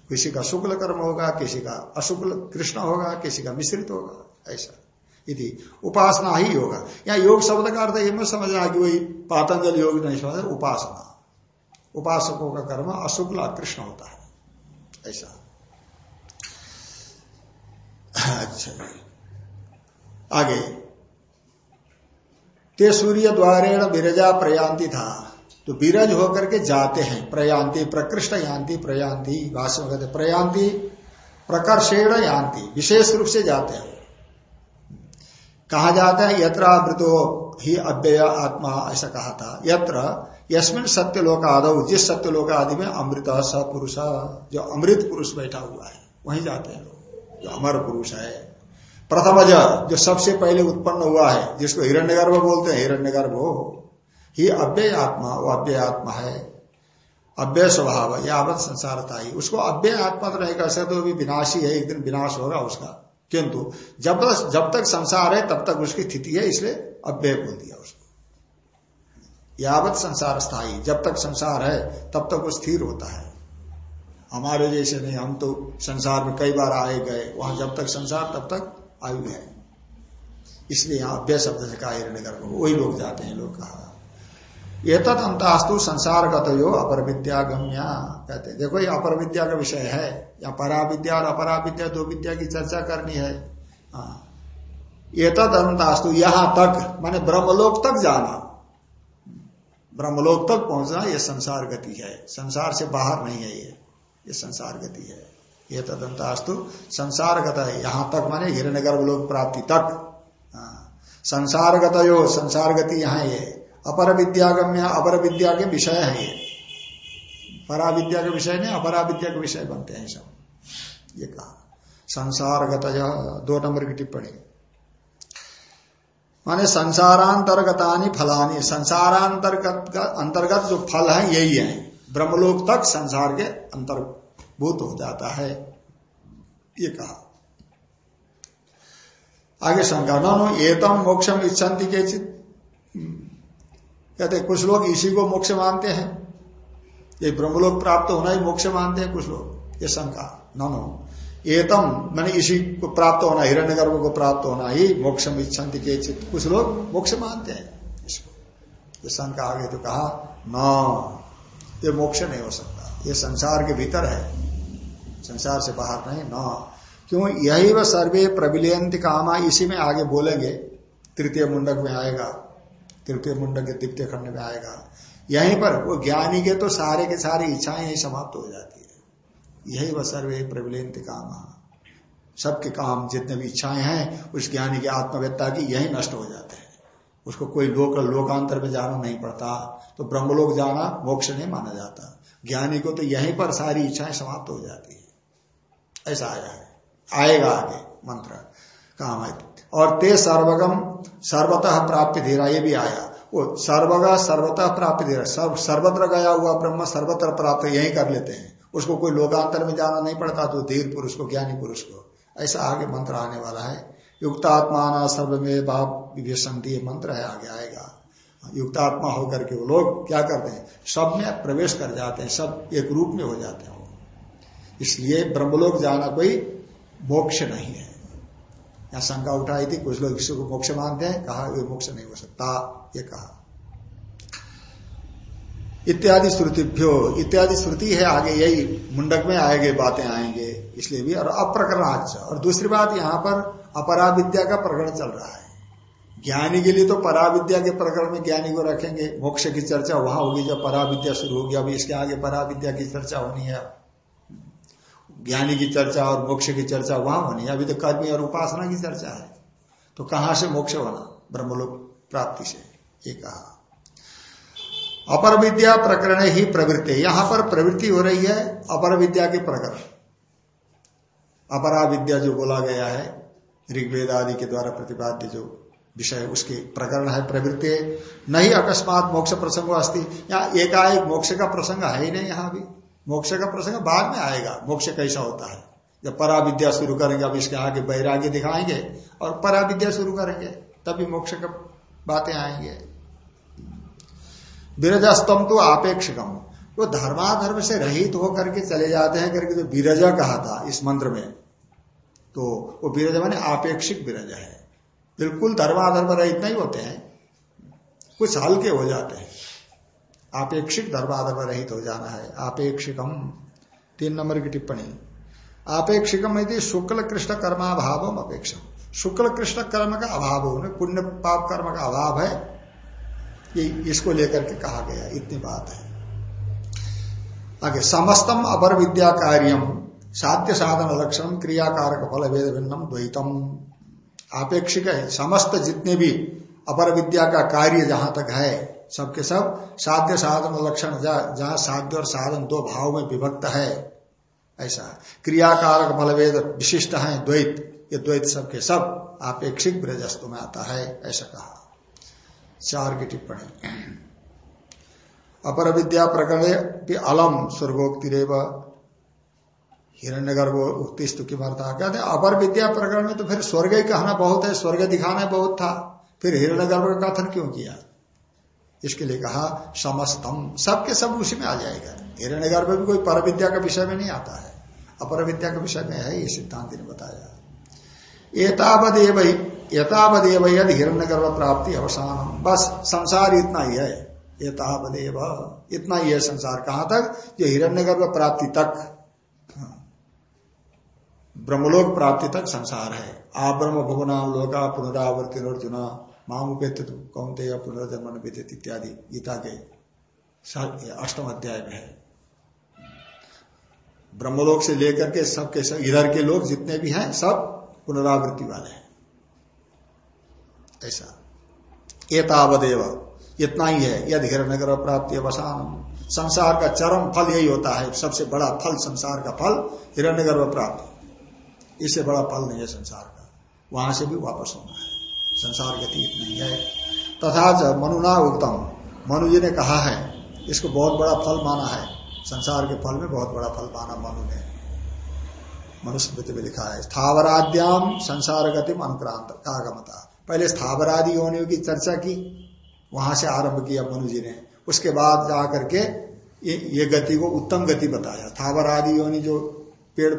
किसी का शुक्ल कर्म होगा, किसी का अशुक्ल कृष्ण होगा, किसी का मिश्रित होगा, ऐसा। यदि उपासना ही होगा या योग शब्द का अर्थ ये मत समझना कि वही पातंजल योग नहीं समझ उपासना। उपासकों का कर्म अशुक्ल कृष्ण होता है। ऐसा। अच्छा। आगे। ते सूर्य द्वारेण विरजा प्रयांति था। तो बीरज होकर के जाते हैं। प्रयांति प्रकृष्ट यांति प्रयांति भाष्य कहते प्रयांति प्रकर्षेण यांति विशेष रूप से जाते हैं कहा जाता है, यत्र मृतो ही अव्यय आत्मा ऐसा कहा था। यत्र यशमिन सत्यलोक आदो, जिस सत्यलोक आदि में अमृत स पुरुष, जो अमृत पुरुष बैठा हुआ है, वहीं जाते हैं लोग, जो अमर पुरुष है। प्रथमज जो सबसे पहले उत्पन्न हुआ है, जिसको हिरण्यगर्भ बोलते हैं, हिरण्यगर्भ हो, ही अव्यय आत्मा, वो अव्यय आत्मा है। अव्यय स्वभाव, यावत संसारता ही। उसको अव्यय आत्मा तो नहीं कर सकते भी विनाशी है, एक दिन विनाश होगा उसका। किंतु जब जब तक संसार है, तब तक उसकी स्थिति है, इसलिए अव्यय बोल दिया उसको। यावत संसार स्थायी, जब तक संसार है, तब तक वो स्थिर होता है। हमारे जैसे नहीं, हम तो संसार में कई बार आए गए, वहाँ जब तक संसार, तब तक आयु है। इसलिए यहाँ अव्यय शब्द से कहा हिरण्य वही लोग जाते हैं, लोग कहा। ये तत् अंतस्तु संसार गतो अपर विद्या गम्या कहते देखो, ये अपर विद्या का विषय है। या परा विद्या और अपरा विद्या दो विद्या की चर्चा करनी है। हाँ। ये तद अंतास्तु यहाँ तक, माने ब्रह्मलोक तक जाना। ब्रह्मलोक तक पहुँचना यह संसार गति है। संसार से बाहर नहीं है ये। ये संसार गति है। ये तदंतास्तु संसार गत है। यहाँ तक माने हिरण्य गर्भलोक प्राप्ति तक। हाँ। संसार गत संसार गति यहाँ ये अपर विद्यागम्य अपर विद्या के विषय है ये। परा विद्या के विषय नहीं अपरा विद्या के विषय बनते हैं सब। ये कहा। संसारगत दो नंबर की टिप्पणी। माने संसारांतर्गतानी फलानी, संसारांतर्गत अंतर्गत जो फल है, यही है। ब्रह्मलोक तक संसार के अंतर्भूत हो जाता है। ये कहा। आगे शंका नो एतम मोक्षम इच्छन्ति के चित कहते कुछ लोग इसी को मोक्ष मानते हैं। ये ब्रह्मलोक प्राप्त होना ही मोक्ष मानते हैं कुछ लोग, ये शंका। नो नो एतम, मैंने इसी को प्राप्त होना हिरण्य को प्राप्त होना ही मोक्ष इच्छन्ति के कुछ लोग मोक्ष मानते हैं इसको। ये शंका आगे तो कहा न ये मोक्ष नहीं हो सकता। ये संसार के भीतर है। संसार से बाहर नहीं न क्यों? यही वह सर्वे प्रबिलियंत कामा, इसी में आगे बोलेंगे। तृतीय मुंडक में आएगा। तृतीय मुंडक के द्वितीय खंड में आएगा। यहीं पर वो ज्ञानी के तो सारे के सारे इच्छाएँ यही समाप्त हो जाती है। यही वह सर्वे प्रबलित काम। सबके काम जितने भी इच्छाएँ हैं, उस ज्ञानी के आत्मवेत्ता की यही नष्ट हो जाते हैं। उसको कोई लोक लोकांतर में जाना नहीं पड़ता। तो ब्रह्मलोक जाना मोक्ष नहीं माना जाता। ज्ञानी को तो यहीं पर सारी इच्छाएँ समाप्त हो जाती है। ऐसा आया है। आएगा आगे मंत्र। काम है और ते सर्वगम, सर्वतः प्राप्त धीरा, ये भी आया। वो सर्वगा सर्वतः प्राप्त सर्व सर्वत्र गया हुआ ब्रह्म सर्वत्र प्राप्त यही कर लेते हैं। उसको कोई लोकांतर में जाना नहीं पड़ता तो धीर पुरुष को, ज्ञानी पुरुष को। ऐसा आगे मंत्र आने वाला है। युक्त आत्मा सर्व में बाप विभेषंती मंत्र है, आगे आएगा। युक्त आत्मा होकर के वो लोग क्या करते हैं? सब में प्रवेश कर जाते हैं, सब एक रूप में हो जाते हैं इसलिए ब्रह्मलोक जाना कोई मोक्ष नहीं है। यहाँ शंका उठाई थी, कुछ लोग किसी को मोक्ष मानते हैं, कहा, ये मोक्ष नहीं हो सकता, ये कहा। इत्यादि श्रुतिभ्यो, इत्यादि श्रुति है, आगे यही मुंडक में आएँगे, बातें आएँगे, इसलिए भी, और अप्रकरणाच और दूसरी बात, यहाँ पर अपरा विद्या का प्रकरण चल रहा है। ज्ञानी के लिए तो पराविद्या के प्रकरण में ज्ञानी को रखेंगे, मोक्ष की चर्चा वहाँ होगी, जब पराविद्या शुरू होगी, अभी इसके आगे पराविद्या की चर्चा होनी है। ज्ञानी की चर्चा और मोक्ष की चर्चा वहाँ होनी अभी तो कर्मी और उपासना की चर्चा है। तो कहाँ से मोक्ष होना? ब्रह्मलोक प्राप्ति से, ये कहा। अपर विद्या प्रकरण ही प्रवृत्ति। यहाँ पर प्रवृत्ति हो रही है, अपर विद्या के प्रकरण। अपरा विद्या जो बोला गया है, ऋग्वेद आदि के द्वारा प्रतिपाद्य जो विषय उसके प्रकरण है प्रवृत्ति। नहीं, अकस्मात मोक्ष प्रसंग अस्थि यहाँ एकाएक मोक्ष का प्रसंग है ही नहीं यहाँ भी मोक्ष का प्रसंग बाद में आएगा। मोक्ष कैसा होता है? जब परा विद्या शुरू करेंगे, अब इसके आगे वैराग्य दिखाएँगे और परा विद्या शुरू करेंगे, तभी मोक्ष का बातें आएँगे। विरजस्तम तो आपेक्षिकम। वो धर्माधर्म से रहित होकर के चले जाते हैं करके जो विरजा कहा था इस मंत्र में। तो वो विरज माने आपेक्षिक विरज है। बिल्कुल धर्माधर्म रहित नहीं होते हैं। कुछ हल्के हो जाते हैं। आपेक्षिक धर्माधर्म रहित हो जाना है। आपेक्षिकम। तीन नंबर की टिप्पणी। आपेक्षिकम यदि शुक्ल कृष्ण कर्माभाव अपेक्षा शुक्ल कृष्ण कर्म का अभाव हो पुण्य पाप कर्म का अभाव है, ये इसको लेकर के कहा गया, इतनी बात है। आगे, समस्तम अपर विद्या कार्यम साध्य साधन लक्षण क्रियाकारक फल वेद भिन्नम द्वैतम। आपेक्षिक है, समस्त जितने भी अपर विद्या का कार्य जहाँ तक है सबके सब साध्य साधन लक्षण जहाँ साध्य और साधन दो भाव में विभक्त है। ऐसा क्रियाकारक बलवेद विशिष्ट है, द्वैत। ये द्वैत सबके सब आपेक्षिक ब्रजस्तु में आता है, ऐसा कहा। चार की टिप्पणी। अपर विद्या प्रकरण अलम स्वर्गोक्ति रेव हिरण्य गर्भ उत्तिष्ट की मरता कहते अपर विद्या प्रकरण में तो फिर स्वर्ग ही कहना बहुत है, स्वर्ग दिखाना बहुत था। फिर हिरण्य गर्भ का कथन क्यों किया? इसके लिए कहा, समस्तम। सबके सब उसी में आ जाएगा। हिरण्य गर्भ भी कोई पर विद्या का विषय में नहीं आता है। अपर विद्या के विषय में है, ये सिद्धांत ने बताया। एतावदेव यद हिरण्य गर्भ प्राप्ति अवसान बस, संसार इतना ही है। एतावदेव। इतना ही है संसार। कहाँ तक? जो हिरण्य गर्भ प्राप्ति तक। ब्रह्मलोक प्राप्ति तक संसार है। आ ब्रह्म भुवनाम लोका पुनरावर्ति अर्जुन माम उपेत कौनते पुनर्जन्मन विदित इत्यादि गीता के अष्टम अध्याय में है। ब्रह्मलोक से लेकर के सबके सब इधर के लोग जितने भी हैं, सब पुनरावृत्ति वाले हैं। ऐसा। एतावदेव, इतना ही है। यद हिरण्य प्राप्ति अवसान संसार का चरम फल यही होता है। सबसे बड़ा फल संसार का फल हिरण्य प्राप्ति। इससे बड़ा फल नहीं है संसार का। वहाँ से भी वापस होना है। संसार गति नहीं है। तथा मनुना उत्तम मनु जी ने कहा है इसको बहुत बड़ा फल माना है। संसार के फल में बहुत बड़ा फल माना मनु ने। मनुस्मृति में लिखा है स्थावराद्याम संसार गति अनुक्रांत कागमता पहले स्थावरादि योनियों की चर्चा की वहाँ से आरंभ किया मनु जी ने। उसके बाद जाकर के ये, ये गति को उत्तम गति बताया। स्थावर आदि योनि जो पेड़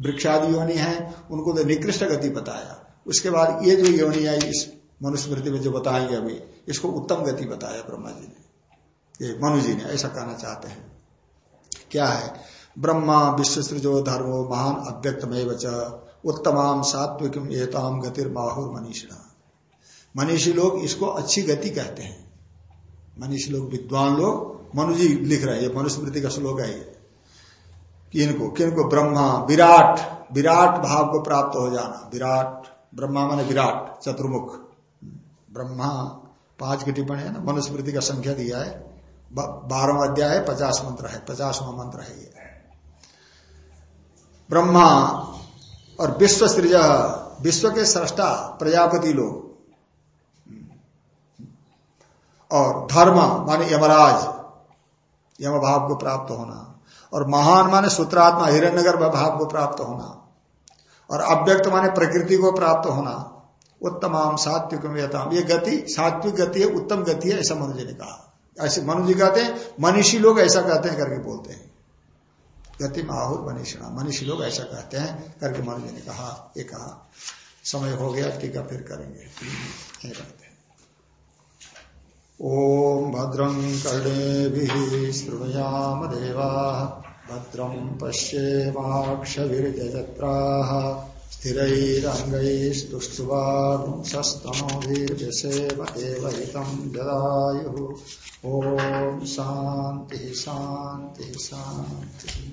वृक्षादि योनि है उनको तो निकृष्ट गति बताया। उसके बाद ये जो योनि आई, इस मनुस्मृति में जो बताएँगे अभी, इसको उत्तम गति बताया ब्रह्मा जी ने। ये मनु जी ने, ऐसा कहना चाहते हैं। क्या है? ब्रह्मा विश्वसृजो धर्मो महान अव्यक्तमेव उत्तमाम सात्विकम एताम गतिर बाहुर मनीषिणा। मनीषी लोग इसको अच्छी गति कहते हैं। मनीषी लोग विद्वान लोग मनुजी लिख रहे हैं मनुस्मृति का श्लोक है ये। किनको किनको ब्रह्मा, विराट विराट भाव को प्राप्त हो जाना, विराट। ब्रह्मा माने विराट, चतुर्मुख। ब्रह्मा पाँच की टिप्पणी है ना, मनुस्मृति का संख्या दिया है। बारहवा अध्याय है, पचास मंत्र है, पचासवा मंत्र है ये। ब्रह्मा और विश्व सृज, विश्व के सृष्टा, प्रजापति लोग। और धर्म माने यमराज यम भाव को प्राप्त होना। और महान माने सूत्रात्मा हिरण्यगर भाव को प्राप्त होना। और अव्यक्त माने प्रकृति को प्राप्त होना, उत्तमाम सात्विक ये गति, सात्विक गति है, उत्तम गति है, ऐसा मनुजी ने कहा। ऐसे मनुजी कहते हैं, मनीषी लोग ऐसा कहते हैं करके बोलते हैं। गति माहुर मनीषणा, मनीषी लोग ऐसा कहते हैं करके मनुजी ने कहा, ये कहा। समय हो गया, टीका फिर करेंगे। ओम भद्रं कर्णे शृणुयाम देवा। भद्रं पश्येमाक्षभिर्यजत्राः स्थिरैरङ्गैस्तुष्टुवांसस्तनोभिर्यसेव देवहितं जदायुः ॐ शान्तिः शान्तिः शान्तिः।